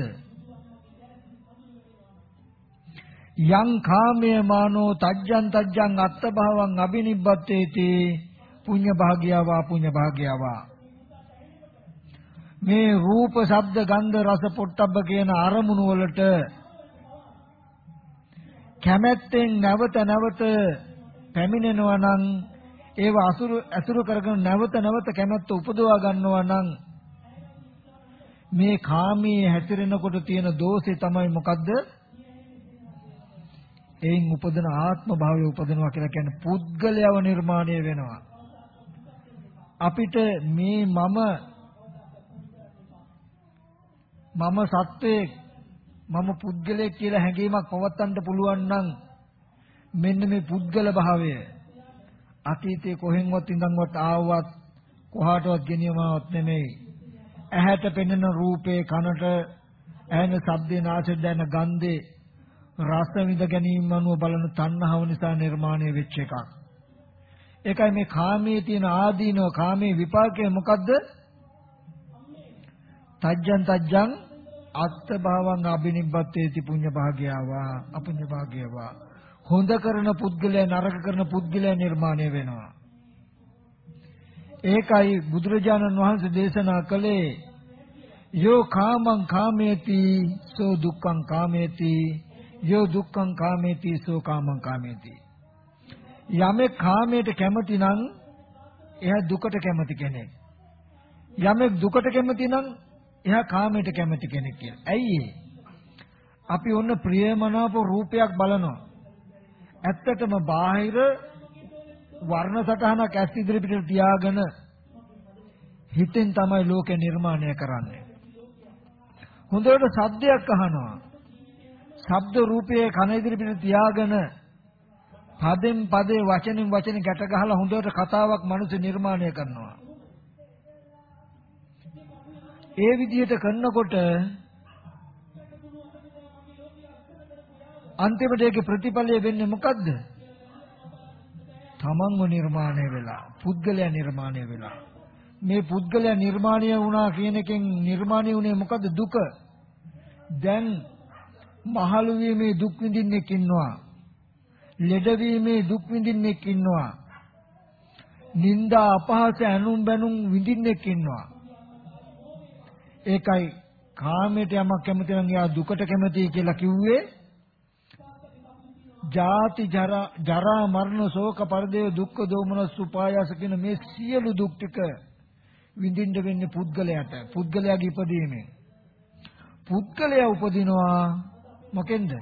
යං කාමයේ මානෝ තජ්ජං තජ්ජං අත්තභාවං අබිනිබ්බත්තේති පුඤ්ඤ භාග්‍යවා පුඤ්ඤ භාග්‍යවා මේ රූප ශබ්ද ගන්ධ රස පොට්ටබ්බ කියන අරමුණු වලට කැමැත්තෙන් නැවත නැවත පැමිණෙනවා නම් ඒව අසුරු අසුරු කරගෙන නැවත නැවත කැමැත්ත උපදවා ගන්නවා නම් මේ කාමයේ හැසිරෙනකොට තියෙන දෝෂේ තමයි මොකද්ද? එයින් උපදින ආත්ම භාවය උපදිනවා කියලා කියන්නේ පුද්ගලයව නිර්මාණය වෙනවා. අපිට මේ මම මම සත්වයේ මම පුද්ගලයෙක් කියලා හැඟීමක් පවත්වන්න පුළුවන් නම් මෙන්න මේ පුද්ගල භාවය. අතීතයේ කොහෙන්වත් ඉඳන්වත් ආවවත් කොහාටවත් ගෙනියමවත් නෙමෙයි. ඇහැට පෙනෙන රූපේ කනට ඇහෙන ශබ්දේ නාසයෙන් දැනෙන ගන්ධේ රස විඳ ගැනීම අනුව බලන තණ්හාව නිසා නිර්මාණය වෙච්ච එකක්. ඒකයි මේ කාමයේ තියෙන ආදීනව කාමයේ විපාකය මොකද්ද? තජ්ජං තජ්ජං අත්ත භාවං අබිනිබ්බත්තේති පුඤ්ඤ භාග්‍යවා අපුඤ්ඤ භාග්‍යවා හොඳ කරන පුද්ගලයා නරක කරන පුද්ගලයා නිර්මාණය වෙනවා. ඒකයි බුදුරජාණන් වහන්සේ දේශනා කළේ. යෝ කාමං කාමේති සෝ දුක්ඛං කාමේති. යෝ දුක්ඛං කාමේති සෝ කාමං කාමේති. යමෙක් කාමයට කැමති නම් එයා දුකට කැමති කෙනෙක්. යමෙක් දුකට කැමති නම් එයා කාමයට කැමති කෙනෙක් කියලා. ඇයි අපි ඔන්න ප්‍රියමනාප රූපයක් බලනවා. ඇත්තටම බාහිර වර්ණ සටහනක් ඇස් ඉදිරි පිටට තියාගෙන හිතෙන් තමයි ලෝකය නිර්මාණය කරන්නේ. හොඳට ශබ්දයක් අහනවා. ශබ්ද රූපයේ කන ඉදිරි පිටට තියාගෙන පදෙන් පදේ වචනෙන් වචන ගැට ගහලා හොඳට කතාවක් මනස නිර්මාණය කරනවා. ඒ විදිහට කරනකොට අන්තිමට ඒකේ ප්‍රතිඵලය වෙන්නේ මොකද්ද? තමන්ව නිර්මාණය වෙලා, පුද්ගලයා නිර්මාණය වෙලා. මේ පුද්ගලයා නිර්මාණය වුණා කියන එකෙන් නිර්මාණය වුණේ මොකද්ද? දුක. දැන් මහලු වීමේ දුක් විඳින්නෙක් ඉන්නවා. ලෙඩ වීමේ දුක් විඳින්නෙක් ඉන්නවා. නිന്ദා අපහාස ඇනුම් බැනුම් විඳින්නෙක් ඉන්නවා. ඒකයි කාමයට යමක් කැමති නම් එයා දුකට කැමතියි කියලා කිව්වේ ජාති ජරා ජරා මරණ ශෝක පරිදේව දුක්ඛ දෝමනස් උපායාස කියන මේ සියලු දුක් ටික විඳින්න වෙන්නේ පුද්ගලයාට පුද්ගලයාගේ ඉපදීමෙන් පුද්ගලයා උපදිනවා මොකෙන්ද?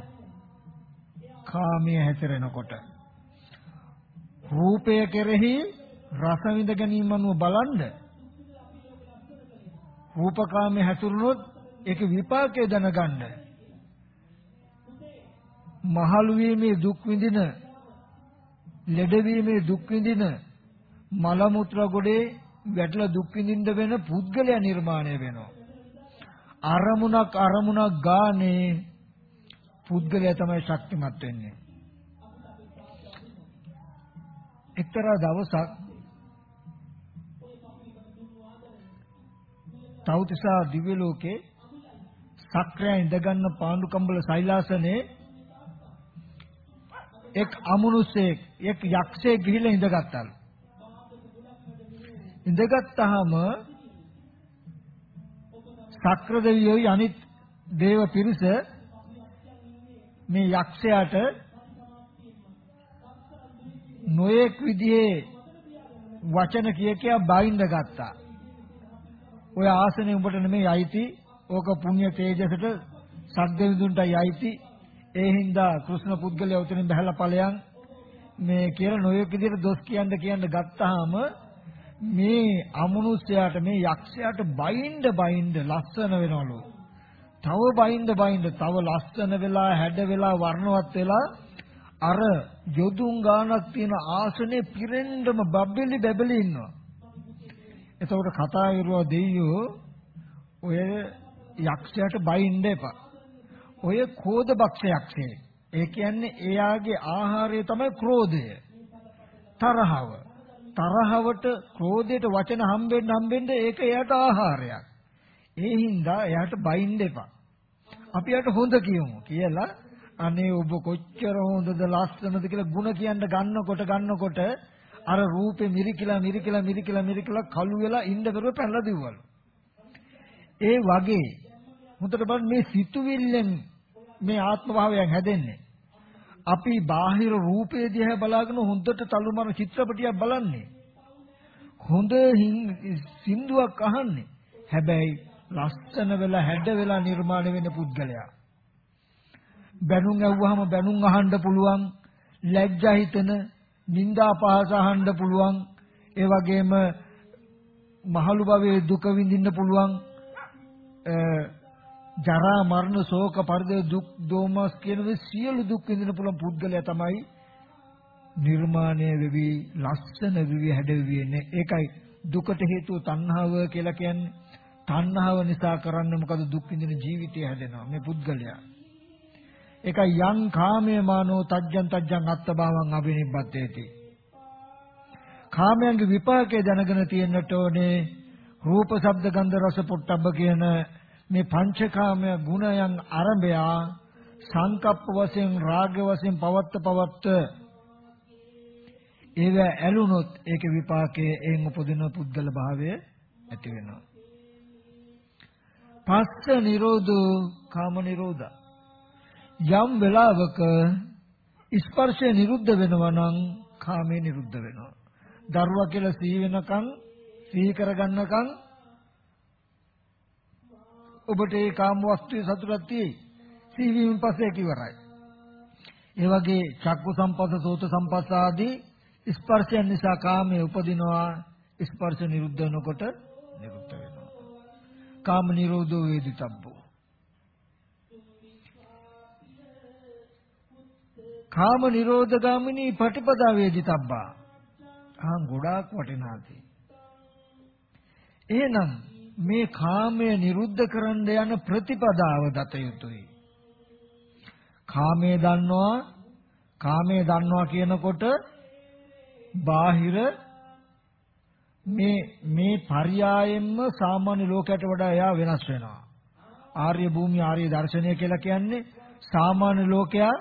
කාමයේ හැසිරෙනකොට. රූපය කෙරෙහි රස විඳ ගැනීම අනුව බලන්න රූපකාමයේ හැසිරුණොත් ඒකේ විපාකය දැනගන්න. මහලු වීමේ දුක් විඳින, ලෙඩ වීමේ දුක් විඳින, මල මුත්‍ර ගොඩේ වැටලා දුක් විඳින්න වෙන පුද්ගලයා නිර්මාණය වෙනවා. අරමුණක් අරමුණක් ගානේ පුද්ගලයා තමයි ශක්තිමත් වෙන්නේ. එක්තරා දවසක් තවුතිසා දිව්‍ය ලෝකේ සක්‍රය ඉඳගන්න පාණ්ඩු කම්බල සෛලාසනේ එක් අමනුෂ්‍යෙක් එක් යක්ෂයෙක් ගිහිල්ලා ඉඳගත්තලු. ඉඳගත්තාම සක්‍ර දෙවියෝයි අනිත් දේව පිරිස මේ යක්ෂයාට නොයෙක් විදිහේ වචන කිය කියා බයින්ද ගත්තා. ඔය ආසනේ උඹට නෙමෙයි අයිති. ඕක පුණ්‍ය තේජසට සද්දවිඳුන්ටයි අයිති. ඒ හින්දා කෘෂ්ණ පුද්ගලයා උතනින් බහැලා ඵලයන් මේ කියලා නොයෙක් විදිහට දොස් කියන්න කියන්න ගත්තාම මේ අමනුෂ්‍යයාට මේ යක්ෂයාට බයින්ද බයින්ද ලස්සන වෙනවලු. තව බයින්ද බයින්ද තව ලස්සන වෙලා හැඩ වෙලා වර්ණවත් වෙලා අර යොදුන් ගානක් තියෙන ආසනේ පිරෙන්නම බබ්බෙලි බබලි ඉන්නවා. එතකොට කතා කරුවා දෙයියෝ ඔය යක්ෂයාට බයින්ද එපා. ඔය කෝධ බක්ෂ යක්ෂයෙක්. ඒ කියන්නේ එයාගේ ආහාරය තමයි ක්‍රෝධය. තරහව. තරහවට ක්‍රෝධයට වචන හම්බෙන්න හම්බෙන්න ඒක එයාට ආහාරයක්. ඒ හින්දා එයාට බයින්ද එපා. අපි යට හොඳ කියමු කියලා අනේ ඔබ කොච්චර හොඳද ලස්සනද කියලා ಗುಣ කියන්න ගන්නකොට ගන්නකොට අර රූපේ මිරිකිලා මිරිකිලා මිරිකිලා මිරිකිලා කළු වෙලා ඉන්න බැරුව පැනලා දිව්වලු. ඒ වගේ හොඳට බලන්න මේ සිතුවිල්ලෙන් මේ ආත්ම භාවයන් හැදෙන්නේ. අපි බාහිර රූපේ දිහා බලාගෙන හොඳට තලුමර චිත්‍රපටියක් බලන්නේ. හොඳ සින්දුවක් අහන්නේ. හැබැයි ලස්සන වෙලා හැඩ වෙලා නිර්මාණය වෙන පුද්ගලයා. බැනුම් ඇහුවාම බැනුම් අහන්න පුළුවන්, ලැජ්ජා හිතෙන, නිന്ദා පහස අහන්න පුළුවන්, ඒ වගේම මහලු භවයේ දුක විඳින්න පුළුවන්, ජරා මරණ ශෝක පරිදේ දුක් දෝමස් කියන මේ සියලු දුක් විඳින්න පුළුවන් පුද්ගලයා තමයි නිර්මාණය වෙවි ලස්සන විවි හැඩෙවි ඉන්නේ ඒකයි දුකට හේතුව තණ්හාව කියලා කියන්නේ. තණ්හාව නිසා කරන්නේ මොකද දුක් විඳින ජීවිතය හැදෙනවා. මේ පුද්ගලයා. ඒකයි යං කාමයේ මානෝ තජ්ජං තජ්ජං අත්තභාවං අබිනිබ්බතේති කාමයන්ගේ විපාකයේ දැනගෙන තියෙන්නට ඕනේ රූප ශබ්ද ගන්ධ රස පොට්ටබ්බ කියන මේ පංචකාමය ගුණයන් අරඹයා සංකප්ප වශයෙන් රාග වශයෙන් පවත්ත පවත්ත ඒව ඇලුනොත් ඒකේ විපාකයේ එයින් උපදින පුද්ගල භාවය ඇති වෙනවා. පස්ස නිරෝධෝ කාම නිරෝධා යම් වෙලාවක ස්පර්ශය නිරුද්ධ වෙනවා නම් කාමය නිරුද්ධ වෙනවා. දරුවා කියලා සිහි වෙනකන් සිහි කරගන්නකන් ඔබට ඒ කාම වස්තුවේ සතුටක් තියෙයි. සීවීමෙන් පස්සේ ඒක ඉවරයි. ඒ වගේ චක්කු සම්පස්ස සෝත සම්පස්ස ආදී ස්පර්ශයන් නිසා කාමයේ උපදිනවා ස්පර්ශ නිරුද්ධ වෙනකොට නිරුද්ධ වෙනවා. කාම නිරෝධෝ වේදිතබ්බෝ. කාම නිරෝධගාමිනී පටිපදා වේදිතබ්බා. ආ ගොඩාක් වටිනාදී. එහෙනම් මේ කාමය නිරුද්ධ කරන්න යන ප්‍රතිපදාව දත යුතුයි. කාමයේ දන්නවා කාමයේ දන්නවා කියනකොට බාහිර මේ මේ පర్యాයෙන්ම සාමාන්‍ය ලෝකයට වඩා එයා වෙනස් වෙනවා. ආර්ය භූමිය ආර්ය දර්ශනය කියලා කියන්නේ සාමාන්‍ය ලෝකයා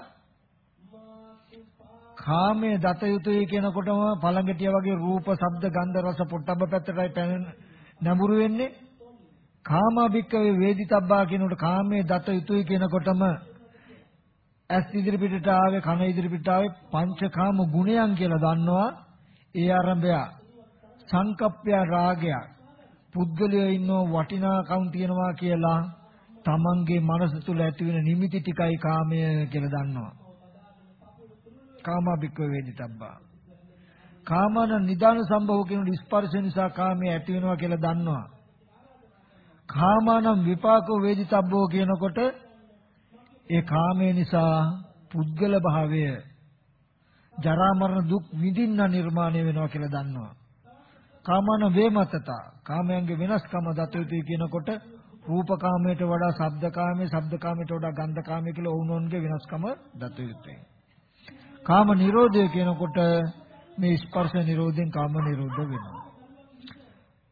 කාමයේ දත යුතුයි කියනකොටම පළඟටිය වගේ රූප, ශබ්ද, ගන්ධ, රස, පොට්ටබ්බ පැත්තටයි නැඹුරු වෙන්නේ. කාමබික්කවේ වේදිතබ්බා කියනකොට කාමයේ දත යුතුයි කියනකොටම ඇස් ඉදිරි පිටට ආවේ කන ඉදිරි පිටට ආවේ පංචකාම ගුණයන් කියලා දන්නවා. ඒ ආරම්භය සංකප්පය රාගය. පුද්ගලයෝ ඉන්නෝ වටිනාකම් තියනවා කියලා තමන්ගේ මනස තුල ඇති වෙන නිමිති ටිකයි කාමය කියලා දන්නවා. කාමබික්ක වේදිතබ්බා කාමන නිදාන සම්භව කියන ස්පර්ශ නිසා කාමයේ ඇති වෙනවා කියලා දන්නවා කාමානම් විපාකෝ වේදිතබ්බෝ කියනකොට ඒ කාමය නිසා පුද්ගල භාවය ජරා මරණ දුක් විඳින්න නිර්මාණය වෙනවා කියලා දන්නවා. කාමන වේමතතා කාමයන්ගේ වෙනස්කම දත යුතුයි කියනකොට රූප කාමයට වඩා ශබ්ද කාමයේ ශබ්ද කාමයට වඩා ගන්ධ කාමයේ කියලා වුණොන්ගේ වෙනස්කම දත යුතුයි. කාම නිරෝධය කියනකොට මේ ස්පර්ශ නිරෝධයෙන් කාම නිරෝධ වෙනවා.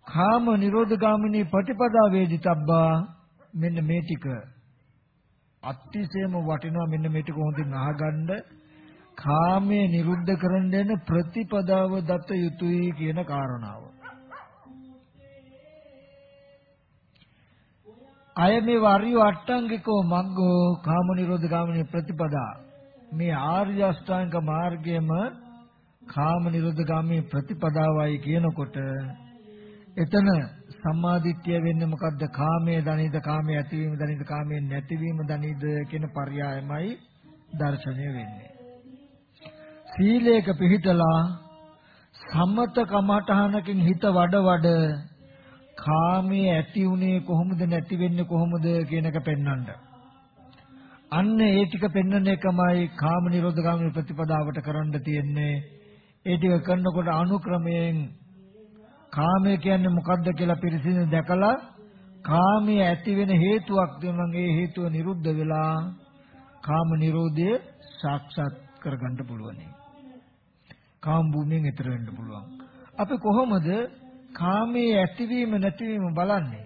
කාම නිරෝධ ගාමිනී ප්‍රතිපදා වේදිතබ්බා මෙන්න මේ ටික. අතිශයම වටිනවා මෙන්න මේ ටික හොඳින් අහගන්න. කාමයේ නිරුද්ධ කරන්න යන ප්‍රතිපදාව දත යුතුයි කියන කාරණාව. අය මේ වරිය අට්ටංගිකෝ මග්ගෝ කාම නිරෝධ ගාමිනී ප්‍රතිපදා. මේ ආර්ය අෂ්ටාංග මාර්ගයම කාම නිරෝධගාමී ප්‍රතිපදාවයි කියනකොට එතන සම්මාදිට්ඨිය වෙන්නේ මොකද්ද? කාමයේ දනිද කාමයේ ඇතිවීම දනිද කාමයේ නැතිවීම දනිද කියන පర్యాయමයි දර්ශනය වෙන්නේ. සීලයක පිහිටලා සම්මත කමඨහනකින් හිත වඩ වඩ කාමයේ ඇති උනේ කොහොමද නැති වෙන්නේ කොහොමද කියන එක පෙන්වන්න. අන්න ඒ ටික පෙන්වන එකමයි කාම නිරෝධ ගාමී ප්‍රතිපදාවට කරන්න තියෙන්නේ. ඒ ටික කරනකොට අනුක්‍රමයෙන් කාමය කියන්නේ මොකද්ද කියලා පිරිසිදු දැකලා කාමයේ ඇති වෙන හේතුවක් දෙනනම් ඒ හේතුව නිරුද්ධ වෙලා කාම නිරෝධය සාක්ෂාත් කරගන්න පුළුවන්. කාම භූමියෙන් ඈතර වෙන්න පුළුවන්. අපි කොහොමද කාමයේ ඇතිවීම නැතිවීම බලන්නේ?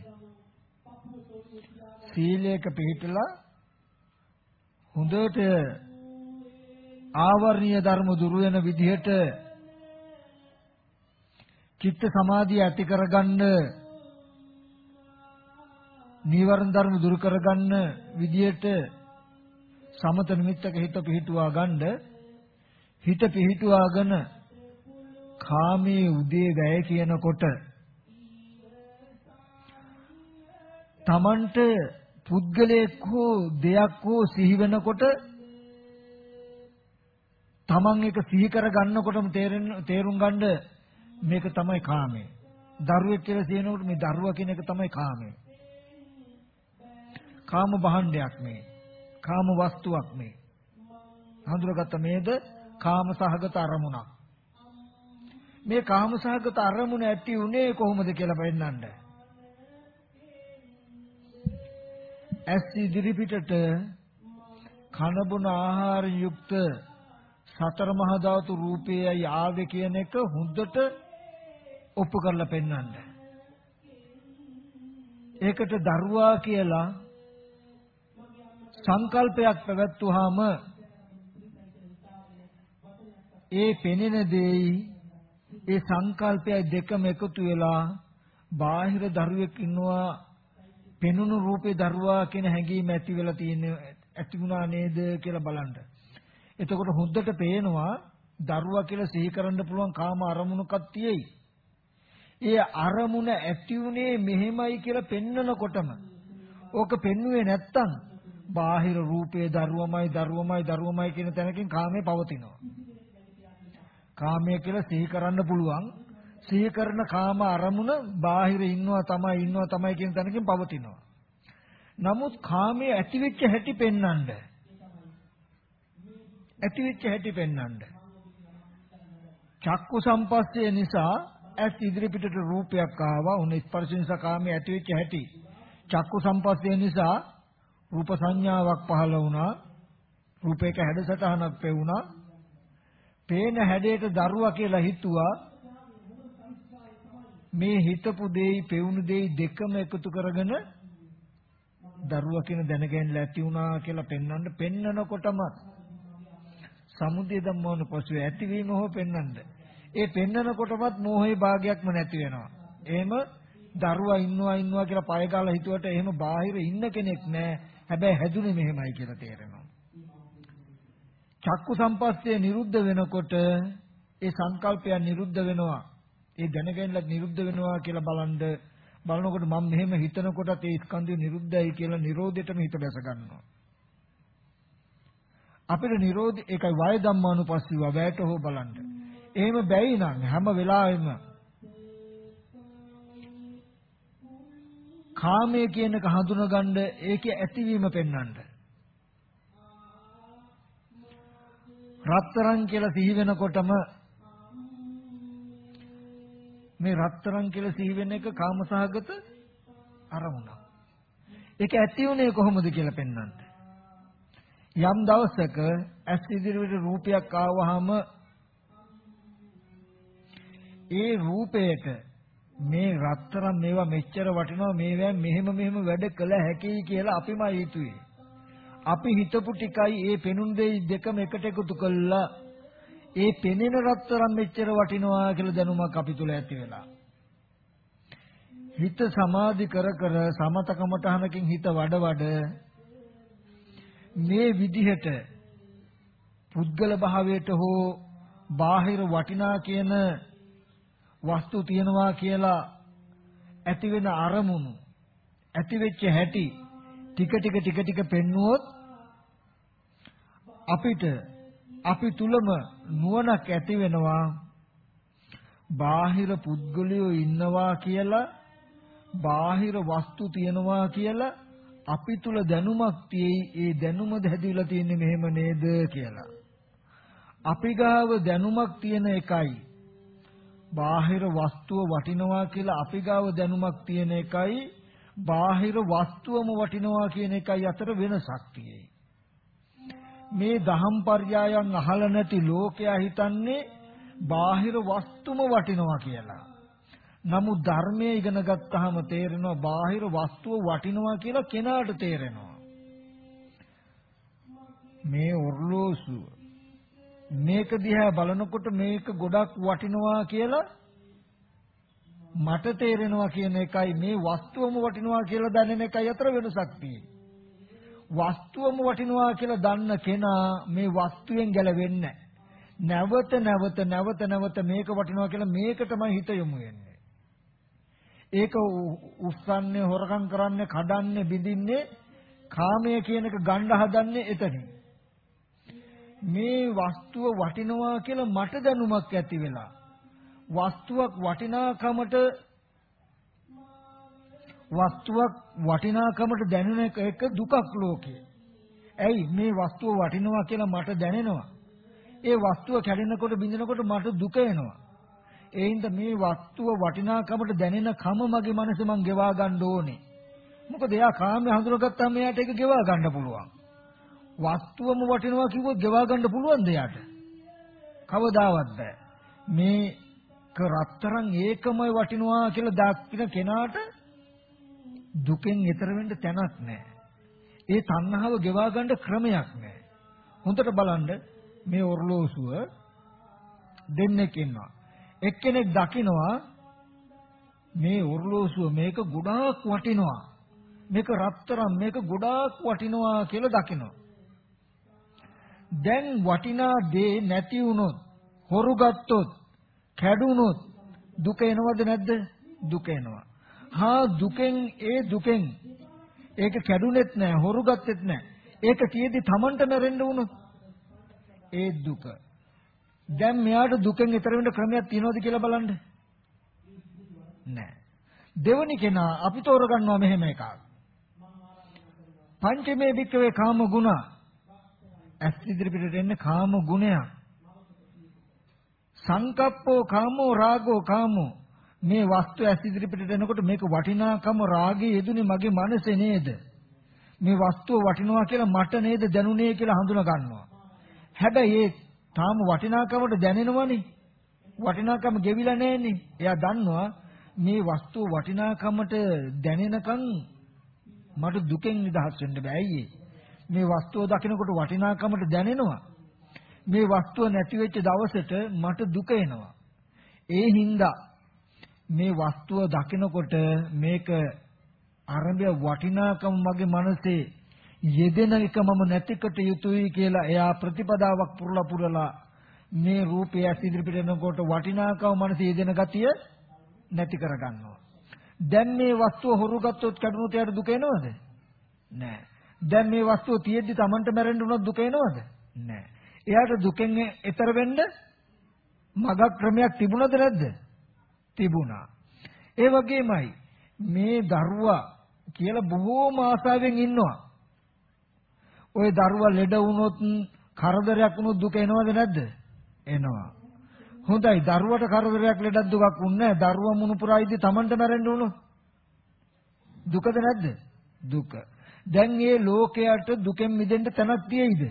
සීලයක පිළිපදලා හොඳට ආවර්ණීය ධර්ම දුරු වෙන විදිහට චිත්ත සමාධිය ඇති කරගන්න නීවරණ ධර්ම දුරු කරගන්න විදියට සමත නිමිත්තක හිත පිහිටුවා ගන්න හිත පිහිටුවාගෙන කාමයේ උදේ වැය කියනකොට තමන්ට පුද්ගලයෙක් හෝ දෙයක් හෝ සිහි වෙනකොට තමන් එක සිහි කර ගන්නකොටම තේරෙන තේරුම් ගන්න මේක තමයි කාමය. දරුවෙක් කියලා කියනකොට මේ දරුවා කියන එක තමයි කාමය. කාම භාණ්ඩයක් මේ. කාම වස්තුවක් මේ. හඳුරගත්ත මේද කාම සහගත අරමුණක්. මේ කාම සහගත අරමුණ ඇති උනේ කොහොමද කියලා පෙන්නන්න. ඇස් ඉදිරි පිටට කන බොන ආහාර යුක්ත සතර මහා ධාතු රූපයයි ආවේ කියන එක හොඳට ඔප්පු කරලා පෙන්වන්න. ඒකට දරුවා කියලා සංකල්පයක් පැවැත්වුවාම ඒ පෙනෙන දෙයි ඒ සංකල්පයයි දෙකම එකතු වෙලා බාහිර දරුවෙක් ඉන්නවා පෙනුණු රූපේ දරුවා කියන හැඟීම ඇති වෙලා තියෙන ඇති වුණා නේද කියලා බලන්න. එතකොට හොද්දට පේනවා දරුවා කියලා සිහි කරන්න පුළුවන් කාම අරමුණක් තියෙයි. ඒ අරමුණ ඇති උනේ මෙහෙමයි කියලා පෙන්නකොටම ඕක පෙන්නුවේ නැත්තම් බාහිර රූපේ දරුවමයි දරුවමයි දරුවමයි කියන තැනකින් කාමේ පවතිනවා. කාමය කියලා සිහි කරන්න පුළුවන්. සිහි කරන කාම අරමුණ බාහිර ඉන්නවා තමයි ඉන්නවා තමයි කියන තැනකින් පවතිනවා. නමුත් කාමයේ ඇතිවෙච්ච හැටි පෙන්වන්න. ඇතිවෙච්ච හැටි පෙන්වන්න. චක්කු සම්පස්සේ නිසා ඇස් ඉදිරි පිටට රූපයක් ආවා. උන ස්පර්ශ නිසා කාමයේ ඇතිවෙච්ච හැටි. චක්කු සම්පස්සේ නිසා රූප සංඥාවක් පහළ වුණා. රූපයක හැඩසටහනක් පෙවුණා. පේන හැඩයට දරුවා කියලා හිතුවා. මේ හිතපු දෙයි පෙවුණු දෙයි දෙකම එකතු කරගෙන දරුවා කියන දැනගැනලා ඇති වුණා කියලා පෙන්වන්න පෙන්නකොටම සමුදය ධම්මෝන පසු ඇතිවීම හෝ පෙන්වන්න. ඒ පෙන්නකොටමත් මෝහේ භාගයක්ම නැති වෙනවා. එහෙම දරුවා ඉන්නවා ඉන්නවා කියලා පය ගාලා හිතුවට එහෙම බාහිර ඉන්න කෙනෙක් නැහැ. හැබැයි හැදුනේ මෙහෙමයි කියලා තේරෙනවා. චක්කු සම්පස්සේ නිරුද්ධ වෙනකොට ඒ සංකල්පයන් නිරුද්ධ වෙනවා. ඒ දැනගැනලා නිරුද්ධ වෙනවා කියලා බලන්ද බලනකොට මම මෙහෙම හිතනකොටත් ඒ ස්කන්ධය නිරුද්ධයි කියලා Nirodheටම හිත බැස ගන්නවා. අපිට Nirodhe ඒකයි වය ධම්මානුපස්සීව වැයට හෝ බලන්න. එහෙම බැයි නම් හැම වෙලාවෙම කාමයේ කියන එක හඳුනගන්න ඒකේ ඇතිවීම පෙන්වන්න. රත්තරන් කියලා සිහි වෙනකොටම මේ රත්තරන් කියලා සිහි වෙන එක කාමසහගත අරමුණක්. ඒක ඇති උනේ කොහොමද කියලා පෙන්වන්න. යම් දවසක ඇස් ඉදිරියට රූපයක් ආවහම ඒ රූපයට මේ රත්තරන් මේවා මෙච්චර වටිනවා මේවා මෙහෙම මෙහෙම වැඩ කළ හැකියි කියලා අපිම හිතුවේ. අපි හිතපු ටිකයි ඒ පෙනුන් දෙයි දෙකම එකට එකතු කළා ඒ පෙනෙන රත්තරන් මෙච්චර වටිනවා කියලා දැනුමක් අපි තුල ඇති වෙලා. හිත සමාධි කර කර සමතකමටහනකින් හිත වඩ වඩ මේ විදිහට පුද්ගල භාවයට හෝ බාහිර වටිනා කියන වස්තු තියනවා කියලා ඇති වෙන අරමුණු ඇති වෙච්ච හැටි ටික ටික ටික ටික පෙන්නුවොත් අපිට අපි තුලම නුවණක් ඇති වෙනවා. බාහිර පුද්ගලයෝ ඉන්නවා කියලා බාහිර වස්තු තියනවා කියලා අපි තුල දැනුමක් තියෙයි ඒ දැනුමද හැදිලා තියෙන්නේ මෙහෙම නේද කියලා. අපි ගාව දැනුමක් තියෙන එකයි. බාහිර වස්තුව වටිනවා කියලා අපි ගාව දැනුමක් තියෙන එකයි. බාහිර වස්තුවම වටිනවා කියන එකයි අතර වෙනසක් තියෙයි. මේ දහම් පర్యాయයන් අහලා නැති ලෝකයා හිතන්නේ බාහිර වස්තුම වටිනවා කියලා. නමුත් ධර්මයේ ඉගෙන ගත්තාම තේරෙනවා බාහිර වස්තුව වටිනවා කියලා කෙනාට තේරෙනවා. මේ ඔර්ලෝසුව මේක දිහා බලනකොට මේක ගොඩක් වටිනවා කියලා මට තේරෙනවා කියන එකයි මේ වස්තුවම වටිනවා කියලා දැනෙන එකයි අතර වෙනසක් තියෙන්නේ. වස්තුවම වටිනවා කියලා දන්න කෙනා මේ වස්තුවෙන් ගැලවෙන්නේ නැවත නැවත නැවත නැවත මේක වටිනවා කියලා මේකටමයි හිත යොමු වෙන්නේ. ඒක උස්සන්නේ හොරකම් කරන්නේ කඩන්නේ බිඳින්නේ කාමය කියන එක ගණ්ඩ හදන්නේ එතනින්. මේ වස්තුව වටිනවා කියලා මට දැනුමක් ඇති වෙලා වස්තුවක් වටිනාකමට වස්තුවක් වටිනාකමට දැනෙන එක දුකක් ලෝකේ. ඇයි මේ වස්තුව වටිනවා කියලා මට දැනෙනවා. ඒ වස්තුව කැඩෙනකොට බිඳෙනකොට මට දුක එනවා. ඒ හින්දා මේ වස්තුව වටිනාකමට දැනෙන කම මගේ මනසේ මං ගෙවා ගන්න ඕනේ. මොකද එයා කාමයේ හඳුනගත්තාම එයාට ඒක ගෙවා ගන්න පුළුවන්. වස්තුවම වටිනවා කිව්වොත් ගෙවා ගන්න පුළුවන්ද එයාට? කවදාවත් බෑ. මේ රත්තරන් ඒකමයි වටිනවා කියලා දක්ින කෙනාට දුකෙන් ඈතර වෙන්න තැනක් නැහැ. ඒ තණ්හාව ගෙවා ගන්න ක්‍රමයක් නැහැ. හොඳට බලන්න මේ ඔර්ලෝසුව දෙන්නෙක් ඉන්නවා. එක්කෙනෙක් දකිනවා මේ ඔර්ලෝසුව මේක ගොඩාක් වටිනවා. මේක රත්තරන් මේක ගොඩාක් වටිනවා කියලා දකිනවා. දැන් වටිනා දේ නැති වුණොත් හොරු ගත්තොත් කැඩුනොත් දුක එනවද නැද්ද? දුක එනවා. හා දුකෙන් ඒ දුකෙන් ඒක කැඩුනෙත් නැහැ, හොරු ගත්තෙත් නැහැ. ඒක තියෙදි Tamanට නැරෙන්න වුණොත් ඒ දුක. දැන් මෙයාට දුකෙන් ඈතර වෙන්න ක්‍රමයක් තියනවද කියලා බලන්න. නැහැ. දෙවනි කෙනා අපි තෝරගන්නවා මෙහෙම එකක්. පංචමේ වික්කවේ කාම ගුණ. ඇස් ඉදිරිපිටට එන්නේ කාම ගුණයක්. සංකප්පෝ කාමෝ රාගෝ කාමෝ මේ වස්තු ඇස් ඉදිරිපිට එනකොට මේක වටිනාකම රාගයේ යෙදුනේ මගේ මනසේ නේද? මේ වස්තුව වටිනවා කියලා මට නේද දැනුනේ කියලා හඳුනා ගන්නවා හැබැයි ඒ තාම වටිනාකමට දැනෙනවනේ. වටිනාකම ගෙවිලා නැහෙනේ. එයා දන්නවා මේ වස්තුව වටිනාකමට දැනෙනකන් මට දුකෙන් නිදහස් වෙන්න බෑ මේ වස්තුව දකිනකොට වටිනාකමට දැනෙනවා. මේ වස්තුව නැති වෙච්ච දවසට මට දුක එනවා. ඒ හින්දා මේ වස්තුව දකිනකොට මේක ආරම්භය වටිනාකම මගේ මනසේ යෙදෙන එක මම නැතිකට යුතුයි කියලා එයා ප්‍රතිපදාවක් පුරලා පුරලා මේ රූපය ඇස් ඉදිරිපිට එනකොට වටිනාකම මනසේ යෙදෙන ගතිය නැති කරගන්නවා. දැන් මේ වස්තුව හොරු ගත්තොත් කඩුණොත් එයාට දුක එනවද? නෑ. දැන් මේ වස්තුව තියෙද්දි Tamanට මැරෙන්න උනොත් දුක එනවද? නෑ. එයාට දුකෙන් එතර වෙන්න මගක් ක්‍රමයක් තිබුණද නැද්ද? තිබුණා. ඒ වගේමයි මේ දරුවා කියලා බොහෝම ආසාවෙන් ඉන්නවා. ওই දරුවා ලෙඩ වුණොත් කරදරයක් වුණොත් දුක එනවද නැද්ද? එනවා. හොඳයි දරුවට කරදරයක් ලෙඩක් දුකක් වුන්නේ නැහැ. දරුවා මුණුපුරා ඉදි Tamanට මැරෙන්න උනොත් දුකද නැද්ද? දුක. දැන් මේ ලෝකයට දුකෙන් මිදෙන්න තැනක් තියෙයිද?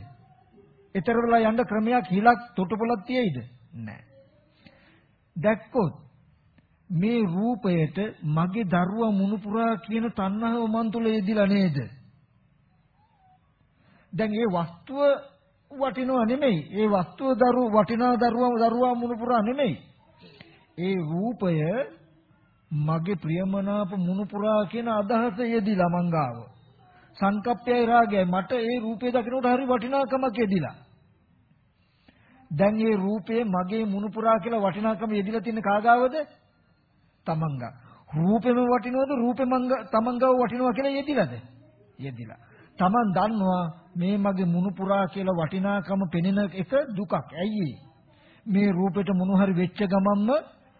ඊතර වෙලා යන්න ක්‍රමයක් හිලක් තොටුපළක් තියෙයිද? නැහැ. දැක්කොත් මේ රූපයට මගේ දරුවා මුණුපුරා කියන තණ්හාව මන් තුල යෙදිලා නේද? දැන් මේ වස්තුව වටිනව නෙමෙයි. ඒ වස්තුව දරුව වටිනා දරුවා දරුවා මුණුපුරා නෙමෙයි. ඒ රූපය මගේ ප්‍රියමනාප මුණුපුරා කියන අදහස යෙදිලා මංගාව. සංකප්පයයි රාගයයි මට ඒ රූපේ දකිනකොට හරි වටිනාකමක් යෙදිලා. දැන් මේ රූපේ මගේ මුණුපුරා කියලා වටිනාකම යෙදිලා තියෙන කාගාවද? තමන්ගා. රූපෙම වටිනවද රූපෙ මංග තමන්ගාව වටිනවා කියලා යෙදිලාද? යෙදිලා. තමන් දන්නවා මේ මගේ මුණුපුරා කියලා වටිනාකම පෙනෙන එක දුකක්. ඇයි මේ රූපෙට මොන හරි වෙච්ච ගමන්ම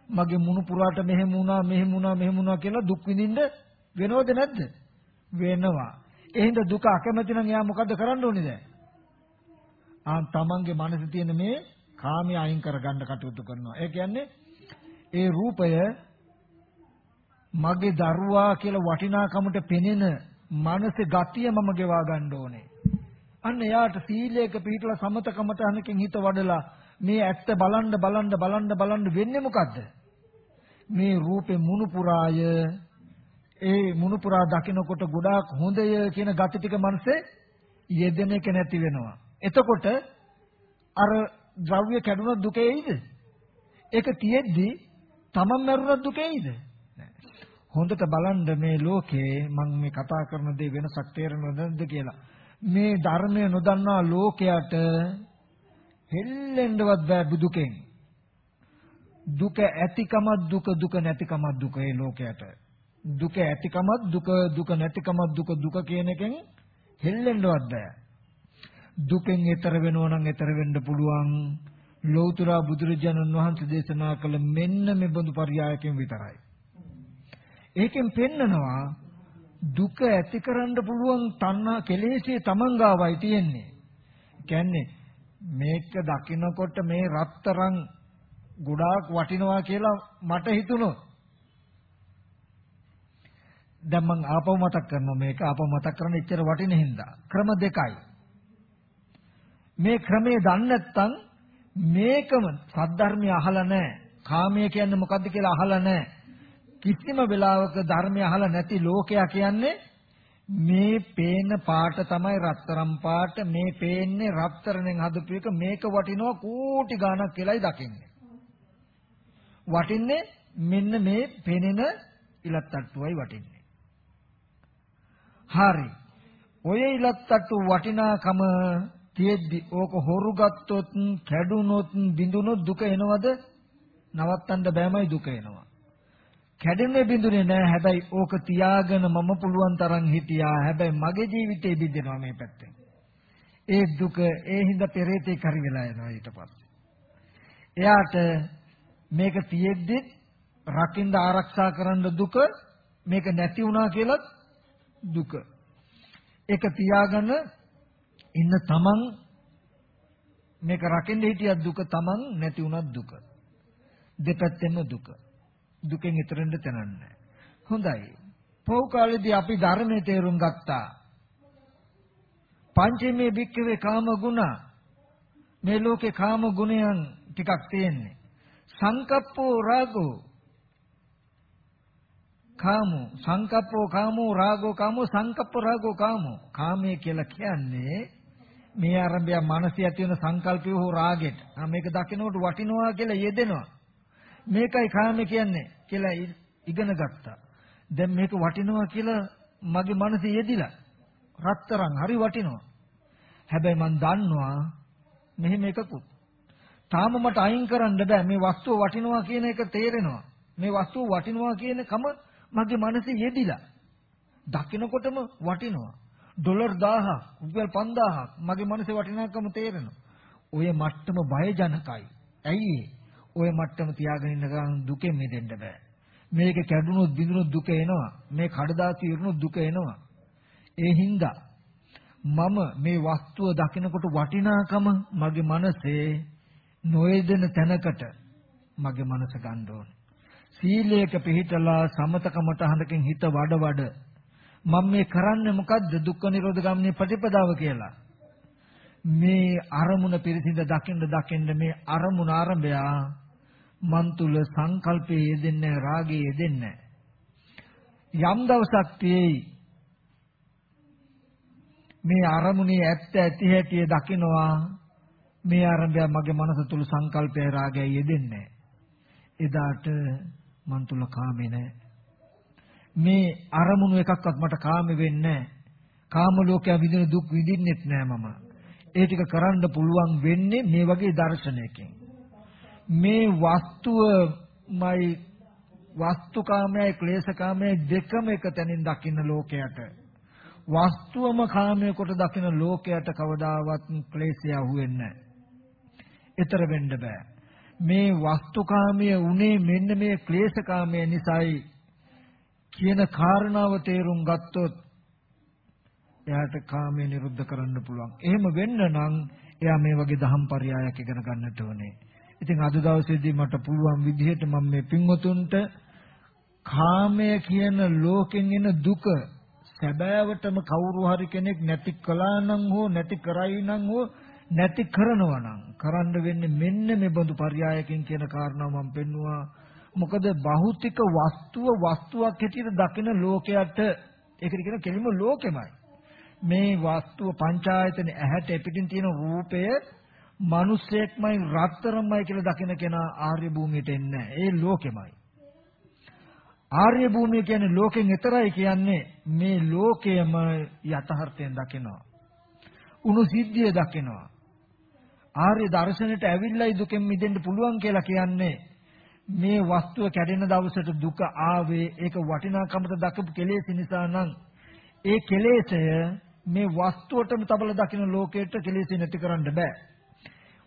මගේ මුණුපුරාට මෙහෙම වුණා මෙහෙම වුණා මෙහෙම වුණා කියලා දුක් විඳින්න වෙනවද නැද්ද? වෙනවා. එහෙනම් දුක අකමැති නම් එයා මොකද්ද කරන්න ඕනේ දැන්? ආ තමන්ගේ මනසේ තියෙන මේ කාමයේ අයින් කරගන්න කටයුතු කරනවා. ඒ කියන්නේ ඒ රූපය මගේ දරුවා කියලා වටිනාකමට පෙනෙන මනසේ ගතිය මම ගෙවා ගන්න ඕනේ. අන්න එයාට සීලයක පිළිපලා සමතකමතහනකින් හිත වඩලා මේ ඇත්ත බලන්න බලන්න බලන්න බලන්න වෙන්නේ මොකද්ද? මේ රූපේ මුණුපුරාය ඒ මුණුපුරා දකිනකොට ගොඩාක් හොඳය කියන gati ටික මනසේ යෙදෙන එක නැති වෙනවා. එතකොට අර ද්‍රව්‍ය කැඩුණොත් දුකේයිද? ඒක තියෙද්දි තමන් මරුණොත් දුකේයිද? හොඳට බලන්න මේ ලෝකේ මම මේ කතා කරන දේ වෙනසක් තේරෙනවද නැද්ද කියලා. මේ ධර්මය නොදන්නා ලෝකයට හෙල්ලෙන්නවත් බෑ බුදුකෙන්. දුක ඇතිකමත් දුක දුක නැතිකමත් දුක ඒ ලෝකයට. දුක ඇතිකමත් දුක දුක නැතිකමත් දුක දුක කියන එකෙන් හෙල්ලෙන්නවත් බෑ. දුකෙන් ඈතර වෙනව නම් ඈතර වෙන්න පුළුවන්. ලෞතර බුදුරජාණන් වහන්සේ දේශනා කළ මෙන්න මේ බඳු පරයයකින් විතරයි. ඒකෙන් පෙන්නනවා දුක ඇති කරන්න පුළුවන් තණ්හා කෙලෙසේ තමන්ගාවයි තියෙන්නේ. කියන්නේ මේක දකින්නකොට මේ රත්තරන් ගොඩාක් වටිනවා කියලා මට හිතුණොත් දැන් මම ආපහු මතක් කරනවා මේක ආපහු මතක් කරන්න ඉච්චර වටින හින්දා. ක්‍රම දෙකයි. මේ ක්‍රමේ දන්නේ නැත්නම් මේකම සද්ධර්මය අහලා නැහැ. කාමය කියන්නේ මොකද්ද කියලා අහලා නැහැ. කිසිම වෙලාවක ධර්මය අහලා නැති ලෝකයා කියන්නේ මේ පේන පාට තමයි රත්තරන් පාට. මේ පේන්නේ රත්තරන්ෙන් හදපු එක. මේක වටිනවා කෝටි ගණක් කියලායි දකින්නේ. වටින්නේ මෙන්න මේ පෙනෙන ඉලත් තට්ටුවයි වටින්නේ. හරි. ඔය ඉලත් තට්ටු වටිනාකම තියෙද්දි ඕක හොරු ගත්තොත් කැඩුනොත් බිඳුනොත් දුක එනවද? නවත්තන්න බෑමයි දුක එනවා. කැඩෙන්නේ බිඳුනේ නෑ. හැබැයි ඕක තියාගෙන මම පුළුවන් තරම් හිටියා. හැබැයි මගේ ජීවිතේ බිඳෙනවා මේ පැත්තෙන්. ඒ දුක ඒ හින්දා පෙරේතේ කරි වෙලා යනවා ඊට පස්සේ. එයාට මේක තියෙද්දි රකින්න ආරක්ෂා කරන්න දුක මේක නැති වුණා කියලා දුක. ඒක තියාගෙන ඉන්න තමන් මේක රකින්න හිටියත් දුක තමන් නැති වුණත් දුක. දෙපැත්තෙම දුක. දුකෙන් ඈතරින්ද තනන්නේ. හොඳයි. පොහු කාලේදී අපි ධර්මයේ තේරුම් ගත්තා. පංචමේ භික්කවේ කාම ගුණ මේ ලෝකේ කාම ගුණයන් ටිකක් තියෙන්නේ. සංකප්පෝ රාගෝ කාමෝ සංකප්පෝ කාමෝ රාගෝ කාමෝ සංකප්ප රාගෝ කාමෝ කාමයේ කියලා කියන්නේ මේ ආරම්භය මනස ඇති වෙන සංකල්පය හෝ රාගෙට. මේක දකිනකොට වටිනවා කියලා යෙදෙනවා. මේකයි කාම කියන්නේ කියලා ඉගෙන ගත්තා. දැන් මේක වටිනවා කියලා මගේ මනසේ යෙදිලා. රත්තරන් හරි වටිනවා. හැබැයි මම දන්නවා මෙහෙම එකකුත්. තාම මට අයින් කරන්න බෑ මේ වස්තුව වටිනවා කියන එක තේරෙනවා. මේ වස්තුව වටිනවා කියන කම මගේ මනසේ යෙදිලා. දකිනකොටම වටිනවා. ඩොලර් 1000ක්, රුපියල් 5000ක් මගේ මනසේ වටිනාකම තේරෙනවා. ඔය මට්ටම බයජනකයි. ඇයි ඔය මට්ටම තියාගෙන ඉන්න ගමන් දුකෙන් මිදෙන්න බෑ. මේක කැඩුනොත් බිඳුනොත් දුක එනවා. මේ කඩදාසි ඉරුනොත් දුක එනවා. ඒ හින්දා මම මේ වස්තුව දකිනකොට වටිනාකම මගේ මනසේ නොයදෙන තැනකට මගේ මනස ගන්න ඕන. සීලයක පිළිතලා සමතකමට හඳකින් හිත වඩ වඩ මම මේ කරන්නේ මොකද්ද දුක්ඛ නිරෝධ ගාමිනී ප්‍රතිපදාව කියලා. මේ අරමුණ පිරිසිඳ දකින්න දකින්න මේ අරමුණ ආරම්භයා මන් තුල සංකල්පයේ යෙදෙන්නේ රාගයේ යෙදෙන්නේ යම් දවසක් තියෙයි මේ අරමුණේ ඇත්ත ඇති හැටි දකිනවා මේ ආරම්භය මගේ මනස තුල සංකල්පය රාගය යෙදෙන්නේ එදාට මන් තුල කාමේ නැහැ මේ අරමුණු එකක්වත් මට කාම වෙන්නේ කාම ලෝකයේ විඳින දුක් විඳින්නෙත් නෑ මම. ඒ ටික කරන්න පුළුවන් වෙන්නේ මේ වගේ දර්ශනයකින්. මේ වස්තුවමයි වස්තුකාමයයි ක්ලේශකාමයයි දෙකම එක තැනින් දකින්න ලෝකයට. වස්තුවම කාමයේ කොට දකින ලෝකයට කවදාවත් ක්ලේශය අහුවෙන්නේ නැහැ. ඊතර වෙන්න බෑ. මේ වස්තුකාමයේ උනේ මෙන්න මේ ක්ලේශකාමයේ නිසායි කියන කාරණාව තේරුම් ගත්තොත් එයාට කාමයේ නිරුද්ධ කරන්න පුළුවන්. එහෙම වෙන්න නම් එයා මේ වගේ දහම් පරයයක් ඉගෙන ගන්නට ඕනේ. ඉතින් අද දවසේදී මට පුළුවන් විදිහට මම මේ පින්වතුන්ට කාමය කියන ලෝකෙන් එන දුක සැබෑවටම කවුරු හරි කෙනෙක් නැති කළා නම් හෝ නැති කරයි නම් හෝ නැති කරනවා නම් කරන්න වෙන්නේ මෙන්න මේ බඳු පරයයකින් කියන කාරණාව මම පෙන්නවා. මොකද භෞතික වස්තුව වස්තුවක් හැටියට දකින ලෝකයට ඒකට කියන කෙලිම ලෝකෙමයි. මේ වස්තුව පංචායතන ඇහැට පිටින් තියෙන රූපය මිනිස්සෙක්මයි රත්තරන්මයි කියලා දකින කෙනා ආර්ය භූමියට එන්නේ ඒ ලෝකෙමයි ආර්ය භූමිය කියන්නේ ලෝකෙන් එතරයි කියන්නේ මේ ලෝකයම යථාර්ථයෙන් දකිනවා. උණු සිද්ධිය දකිනවා. ආර්ය දර්ශනයට ඇවිල්ලායි දුකෙන් මිදෙන්න පුළුවන් කියලා කියන්නේ මේ වස්තුව කැඩෙන දවසට දුක ආවේ ඒක වටිනාකමට දක්වපු කෙලෙස් නිසා නම් ඒ කෙලෙසය මේ වස්තුවටම තබල දකින ලෝකයට කෙලෙස් නැති කරන්න බෑ.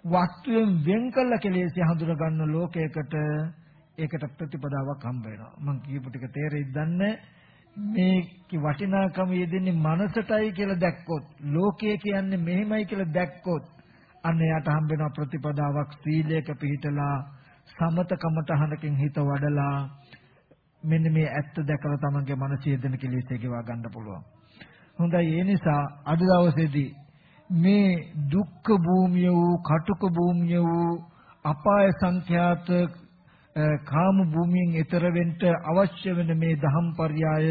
වස්තුවෙන් වෙන් කළ කෙලෙස් හඳුන ගන්න ලෝකයකට ඒකට ප්‍රතිපදාවක් හම්බ වෙනවා. මම කියපු ටික තේරෙයිද දන්නේ මේකේ වටිනාකම යෙදෙන්නේ මනසටයි කියලා දැක්කොත්, ලෝකය කියන්නේ මෙහෙමයි කියලා දැක්කොත්, අන්න එයාට හම්බ වෙන ප්‍රතිපදාවක් සීලයක පිහිටලා සමතකමතහනකින් හිත වඩලා මෙන්න මේ ඇත්ත දැකලා තමන්ගේ මනස යෙදෙන කෙලෙස් ගෙවා ගන්න පුළුවන්. හොඳයි ඒ නිසා අද දවසේදී මේ දුක්ඛ භූමිය වූ කටුක භූමිය වූ අපාය සංඛ්‍යාත කාම භූමියෙන් ඈතර වෙන්න අවශ්‍ය වෙන මේ දහම් පర్యాయ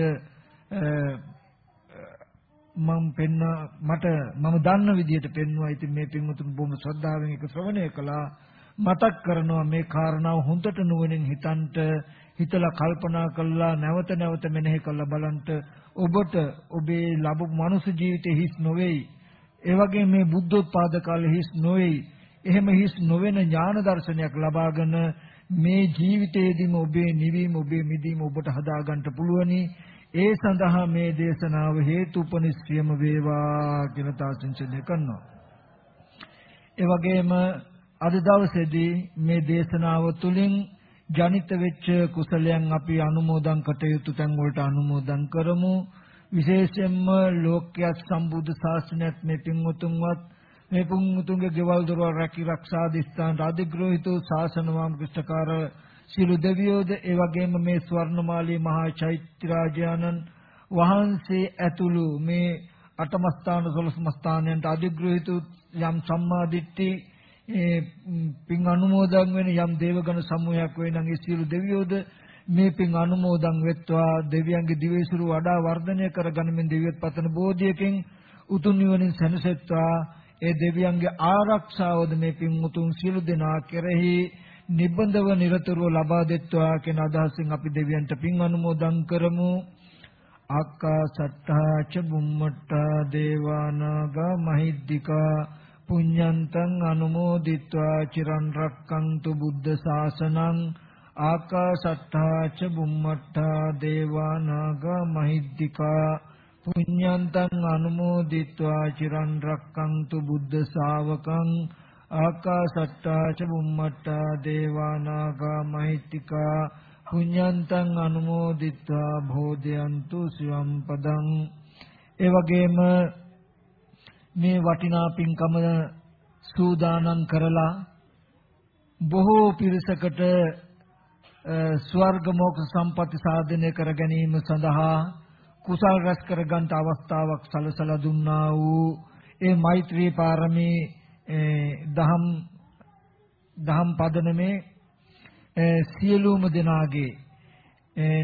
මම පෙන්න මට මම දන්න විදිහට පෙන්වුවා. ඉතින් මේ පින්වතුන් බොහොම ශ්‍රද්ධාවෙන් ඒක ශ්‍රවණය කළා. මතක් කරනවා මේ කාරණාව හොඳට නුවණින් හිතන්ට හිතලා කල්පනා කළා නැවත නැවත මෙනෙහි කළා බලන්ට ඔබට ඔබේ ලැබු මනුෂ්‍ය ජීවිතේ හිස් නොවේයි. ඒ වගේම මේ බුද්ධෝත්පාද කාලේ හිස් නොවේයි. එහෙම හිස් නොවන ඥාන දර්ශනයක් ලබාගෙන මේ ජීවිතයේදීම ඔබේ නිවීම ඔබේ මිදීම ඔබට හදාගන්න පුළුවනි. ඒ සඳහා මේ දේශනාව හේතුපනිශ්‍රියම වේවා කියන තාසින්චනය කරනවා. ඒ වගේම අද දවසේදී මේ දේශනාව තුළින් ජනිත වෙච්ච කුසලයන් අපි අනුමෝදන් කටයුතු තැන් වලට අනුමෝදන් කරමු. විශේෂයෙන්ම ලෝක්‍යත් සම්බුද්ධ ශාසනයත් මේ පින්වතුන්වත් මේ පුංතුන්ගේ ගෙවල් දොරවල් රැකී ආරක්ෂා දිස්ත්‍රාන්ත අධිග්‍රහිත ශාසන වාමකෘෂ්ඨකාර සියලු දෙවියෝද ඒ වගේම මේ ස්වර්ණමාලී මහා චෛත්‍යරාජානන් වහන්සේ ඇතුළු මේ අටමස්ථාන සොළොස්මස්ථානයන්ට අධිග්‍රහිත යම් සම්මාදිට්ඨි පින් අනුමෝදන් වෙන යම් දේවගණ සමූහයක් වේ නම් ඒ සියලු දෙවියෝද මේ පින් අනුමෝදන් වෙත්වා. දෙවියන්ගේ දිවයිසුරු වඩා වර්ධනය කරගනිමින් දෙවියන් පතන බෝධියකින් උතුම් නිවනින් සැනසෙත්වා. ඒ දෙවියන්ගේ ආරක්ෂාවද මේ පින්මුතුන් සියලු දෙනා කෙරෙහි නිබඳව නිරතුරුව ලබා දෙත්වා කියන අදහසින් අපි දෙවියන්ට පින් අනුමෝදන් කරමු. ආකා සත්තා ච බුම්මට්ටා දේවානාග මහිද්దికා පුඤ්ඤන්තං අනුමෝදිත්වා. චිරන් රක්කන්තු බුද්ධ ශාසනං ආකා සත්තා ච බුම්මට්ටා දේවානාග මහිද්దికා පුඤ්ඤන්තං අනුමෝදිත්වා චිරන් රක්කන්තු බුද්ධ ශාවකං ආකාසට්ටා ච බුම්මට්ටා දේවා නාග මහිත්‍තිකා පුඤ්ඤන්තං අනුමෝදිත්වා භෝදයන්තු සිවම් පදං ඒ වගේම මේ වටිනා පින්කම සූදානම් කරලා බොහෝ පිරිසකට ස්වර්ග මොක්ෂ සම්පatti සාධනය කර ගැනීම සඳහා කුසල් රැස් කරගන්න අවස්ථාවක් සලසලා දුන්නා වූ ඒ මෛත්‍රී පාරමී දහම් දහම් පදනමේ සියලුම දෙනාගේ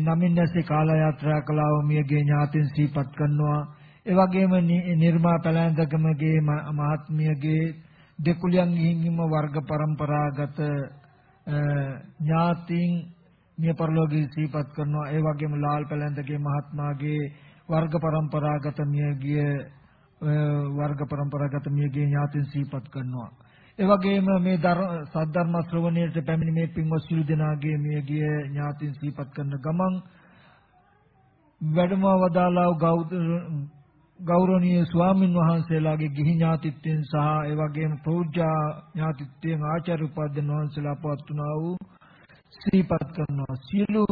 නමින් නැසේ කාල යාත්‍රා කළාව මියගේ ඥාතින් සිහිපත් කරනවා. ඒ වගේම නිර්මා පැලැන්දකමගේ මහත්මියගේ දෙකුලියන් ගිහින්ම වර්ග પરම්පරාගත ඥාතීන් මිය පරලෝකී සිහිපත් කරනවා. ඒ වගේම ලාල් පැලැන්තගේ මහත්මාගේ වර්ග પરම්පරාගත මියගිය වර්ග પરම්පරාගත මියගිය ඥාතීන් සිහිපත් කරනවා. ඒ වගේම මේ සද්ධර්ම ශ්‍රවණයට පැමිණි මේ පින්වත් සිළු දෙනාගේ මියගිය ඥාතීන් සිහිපත් කරන ගමන් වැඩමවදාලා ගෞතම ගෞරවනීය ස්වාමින් වහන්සේලාගේ ගිහි ඥාතිත්වයෙන් සහ ඒ වගේම ප්‍රෞජ්‍යා ඥාතිත්වයෙන් ආචාර්ය උපාධ්‍යයන් වහන්සේලා පවත්වනා වූ සිහිපත් කරනවා. සියලු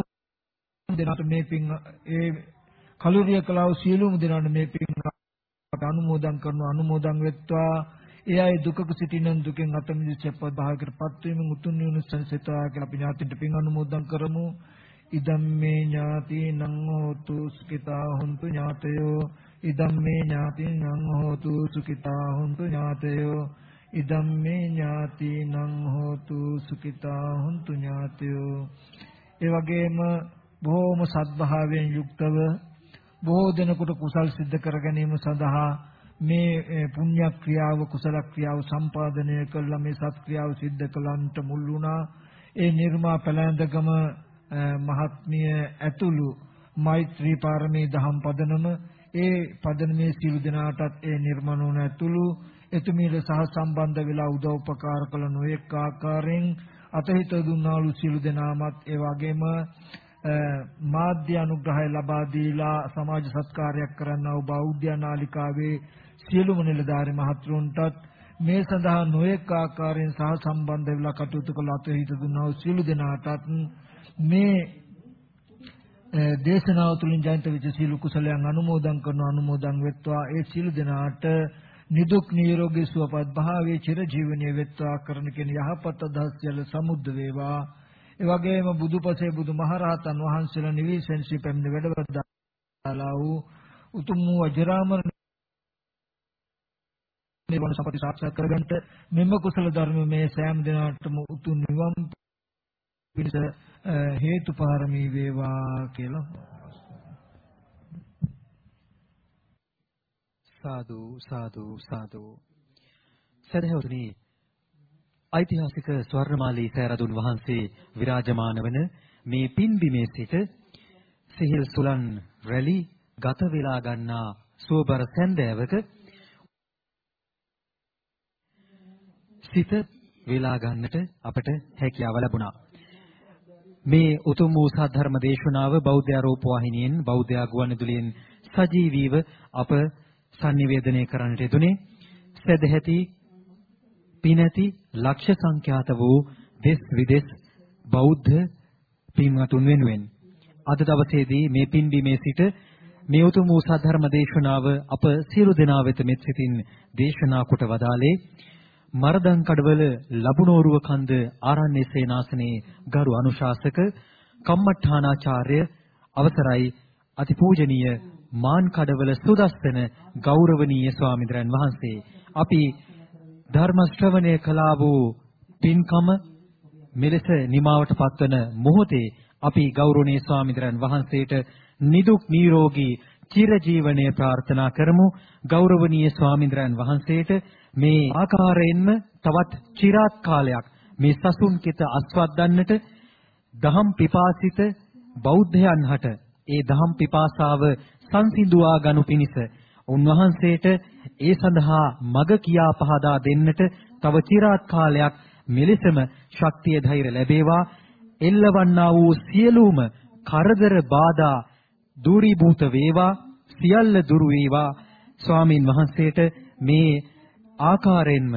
දෙනාට මේ පින් ඒ කලුරිය කලාව සියලුම දෙනාට මේ පින් අනුමෝදන් කරන අනුමෝදන් වෙත්වා. ඒ අය දුකක සිටින දුකෙන් අත මිදී සප්පත් භාගයටපත් වීම උතුම් නිවන සංසිතා කියලා අපි ඥාතින්ට පින් අනුමෝදන් කරමු. ඉදම්මේ ඥාතිනං හෝතු සුඛිතා හොන්තු ඥාතයෝ ඉදම්මේ ඥාතිනං හෝතු සුඛිතා හොන්තු ඥාතයෝ. ඉදම්මේ ඥාතිනං හෝතු සුඛිතා හොන්තු ඥාතයෝ. ඒ වගේම බොහෝම සත්භාවයෙන් යුක්තව බොහෝ දෙනෙකුට කුසල් සිද්ධ කර ගැනීම සඳහා මේ පුණ්‍ය ක්‍රියාව කුසල ක්‍රියාව සම්පාදනය කළා මේ සත් ක්‍රියාව සිද්ධ කළන්ට මුල් වුණා. ඒ නිර්මා පැලැන්දගම මහත්මිය ඇතුළු මෛත්‍රී පාරමී දහම් පදනම ඒ පදනමේ සියලු දෙනාටත් ඒ නිර්මණෝන ඇතුළු එතුමීට සහ සම්බන්ධ වෙලා උදව් උපකාර කළ නොඑක ආකාරයෙන් අතහිත දුන්නාලු සියලු දෙනාමත් ඒ වගේම මාධ්‍ය අනුග්‍රහය ලබා දීලා සමාජ සත්කාරයක් කරන්නා වූ බෞද්ධ නාලිකාවේ සියලුම නිලධාරි මහත්වරුන්ටත් මේ සඳහා නොඑක ආකාරයෙන් සහ සම්බන්ධ වෙලා කටයුතු කළ අතහිත දුන්නා වූ සියලු දෙනාටත් මේ දේශනාව තුළින් ජනිත වෙච්ච සීල කුසලයන් අනුමෝදන් කරන අනුමෝදන් වෙත්වා. ඒ සීල දෙනාට නිදුක් නිරෝගී සුවපත් භාවයේ චිර ජීවනයේ වෙත්වා කරන කෙන යහපත් අදහස් සියල්ල සමුද්ද වේවා. ඒ වගේම බුදුපසේ බුදුමහරහතන් වහන්සේලා නිවිසෙන් සිපෙන්න වැඩවදාලා වූ උතුම් වූ අජරාමර නිවන සම්පති සාක්ෂාත් කරගන්නට මෙම කුසල ධර්ම මේ සෑම දිනාටම උතුම් නිවන් පිණිස හේතු පාරමී වේවා කියලා සාදු සාදු සාදු සදහවතුනි ඓතිහාසික ස්වර්ණමාලී සෑරදුන් වහන්සේ විරාජමාන වන මේ පින්බිමේ සිට සිහිල් සුලන් රැලි ගත වෙලා ගන්නා සුවබර සැන්දෑවක සිත වෙලා ගන්නට අපට හැකියාව ලැබුණා. මේ උතුම් වූ සද්ධර්ම දේශනාව බෞද්ධ ආරෝප වාහිනියෙන් බෞද්ධ ගුවන්විදුලියෙන් සජීවීව අප sannivedanaya කරන්නට යෙදුනේ. සදැහැති පිනැති ලක්ෂ සංඛ්‍යාත වූ දෙස් විදෙස් බෞද්ධ පින්වතුන් වෙනුවෙන් අද දවසේදී මේ පින්බීමේ සිට මේ උතුම් වූ සද්ධර්ම දේශනාව අප සියලු දෙනා වෙත මෙත් සිතින් දේශනා කොට වදාලේ මරදන් කඩවල ලබුනෝරුව කන්ද ආරණ්‍ය සේනාසනයේ ගරු අනුශාසක කම්මඨානාචාර්ය අවසරයි අතිපූජනීය මාන් කඩවල සුදස්සන ගෞරවනීය ස්වාමීන් වහන්සේ. අපි ධර්ම ශ්‍රවණය කළා වූ පින්කම මෙලෙස නිමාවට පත්වන මොහොතේ අපි ගෞරවනීය ස්වාමීන් වහන්සේට නිදුක් නිරෝගී චිරජීවනයේ ප්‍රාර්ථනා කරමු. ගෞරවනීය ස්වාමීන් වහන්සේට මේ ආකාරයෙන්ම තවත් চিරාත් කාලයක් මේ සසුන් කිත අස්වද්දන්නට දහම් පිපාසිත බෞද්ධයන් හට ඒ දහම් පිපාසාව සංසිඳුවා ගනු පිණිස උන්වහන්සේට ඒ සඳහා මඟ කියා පහදා දෙන්නට තව চিරාත් කාලයක් මෙලෙසම ශක්තිය ධෛර්ය ලැබේවා. එල්ලවන්නා වූ සියලුම කරදර බාධා දුරීභූත වේවා. සියල්ල දුරු වේවා. ස්වාමින් වහන්සේට මේ ආකාරයෙන්ම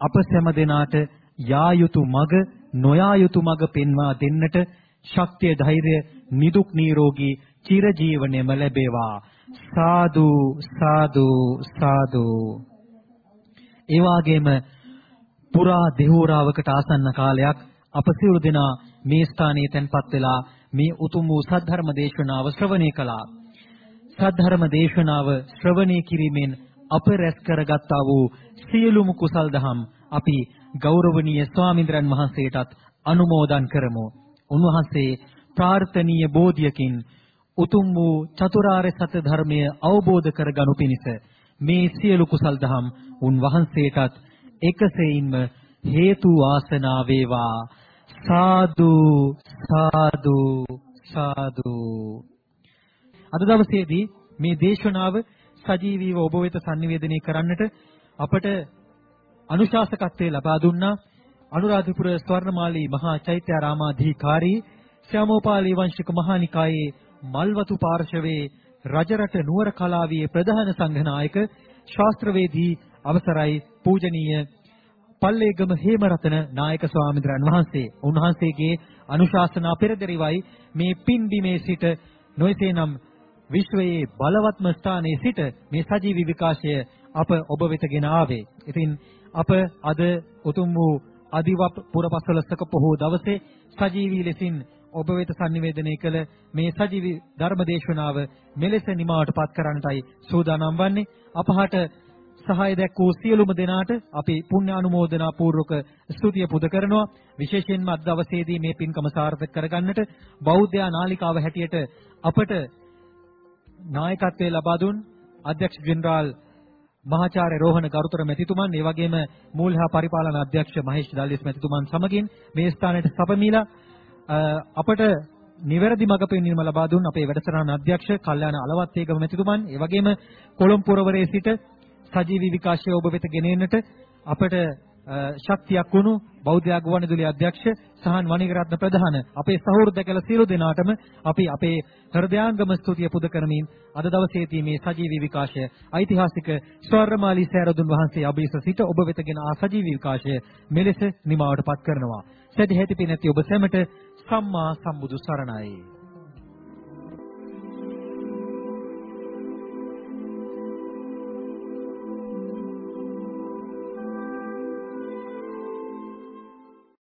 අප සෑම දෙනාට යා යුතු මග නොයා යුතු මග පෙන්වා දෙන්නට ශක්තිය ධෛර්ය නිදුක් නිරෝගී චිරජීවනයේම ලැබේවා සාදු සාදු සාදු ඒ වාගේම පුරා දෙහෝරාවකට ආසන්න කාලයක් අප සියලු දෙනා මේ ස්ථානයේ තැන්පත් වෙලා මේ උතුම් වූ සද්ධර්ම දේශනාව ශ්‍රවණය කළා. සද්ධර්ම දේශනාව ශ්‍රවණය කිරීමෙන් අප රැස් කරගත්තා වූ සියලුම කුසල් දහම් අපි ගෞරවනීය ස්වාමීන්ද්‍රයන් වහන්සේටත් අනුමෝදන් කරමු. උන්වහන්සේ ප්‍රාර්ථනීය බෝධියකින් උතුම් වූ චතුරාර්ය සත්‍ය ධර්මය අවබෝධ කරගනු පිණිස මේ සියලු කුසල් දහම් උන්වහන්සේටත් එකසෙයින්ම හේතු වාසනා වේවා සාදු සාදු සාදු අද දවසේදී මේ දේශනාව සජීවීව ඔබ වෙත sannivedanaya කරන්නට අපට අනුශාසකත්වයේ ලබා දුන්නා. අනුරාධපුර ස්වර්ණමාලී මහා චෛත්‍යාරාමාධිකාරී ශ්‍යාමෝපාලී වංශික මහානිකායේ මල්වතු පාර්ශවයේ රජරට නුවර කලාවේ ප්‍රධාන සංඝනායක ශාස්ත්‍රවේදී අවසරයි පූජනීය පල්ලේගම හේමරතන නායක ස්වාමීන් වහන්සේ. උන්වහන්සේගේ අනුශාසනා පෙරදරිවයි මේ පින්බිමේ සිට නොයසේනම් විශ්වයේ බලවත්ම ස්ථානයේ සිට මේ සජීවී විකාශය අප ඔබ වෙතගෙන ආවේ. ඉතින් අප අද උතුම් වූ අදිවප් පුරපසළොස්වක පොහොව දවසේ සජීවී ලෙසින් ඔබ වෙත sannivedanaya කළ මේ සජීවී ධර්මදේශනාව මෙලෙස නිමාවට පත් කරන්නටයි සූදානම් වන්නේ. අපහට සහාය දැක්වූ සියලුම දෙනාට අපි පුණ්‍ය අනුමෝදනා පූර්වක ස්තුතිය පුද කරනවා විශේෂයෙන්ම අද දවසේදී මේ පින්කම සාර්ථක කරගන්නට බෞද්ධ නාලිකාව හැටියට අපට නායකත්වයේ ලබා දුන් අධ්‍යක්ෂ ජෙනරාල් මහාචාර්ය රෝහණ ගරුතර මැතිතුමන් ඒ වගේම මූල්හා පරිපාලන අධ්‍යක්ෂ මහේෂ් දල්ලිස් මැතිතුමන් සමගින් මේ ස්ථානයට සපමිලා අපට නිවැරදි මඟ පෙන්වීම ලබා දුන් අපේ වැඩසටහන අධ්‍යක්ෂ කල්යාණ අලවත්තේගම මැතිතුමන් ඒ වගේම කොළඹ පුරවරයේ සිට සජීවී විකාශය ඔබ වෙත ගෙනෙන්නට අපට ශක්තියක් වුණු බෞද්ධ ආගමනදුලේ අධ්‍යක්ෂ සහන් වණිගරත්න ප්‍රධාන අපේ සහෘද කළ සියලු දෙනාටම අපි අපේ හෘදයාංගම ස්තුතිය පුද කරමින් අද දවසේදී මේ සජීවී විකාශය ඓතිහාසික ස්වර්ණමාලී සෑරදුන් වහන්සේ අභිස සිට ඔබ වෙතගෙන ආ සජීවී විකාශය මෙලෙස නිමාවට පත් කරනවා. සදැහැති පිනැති ඔබ සැමට සම්මා සම්බුදු සරණයි.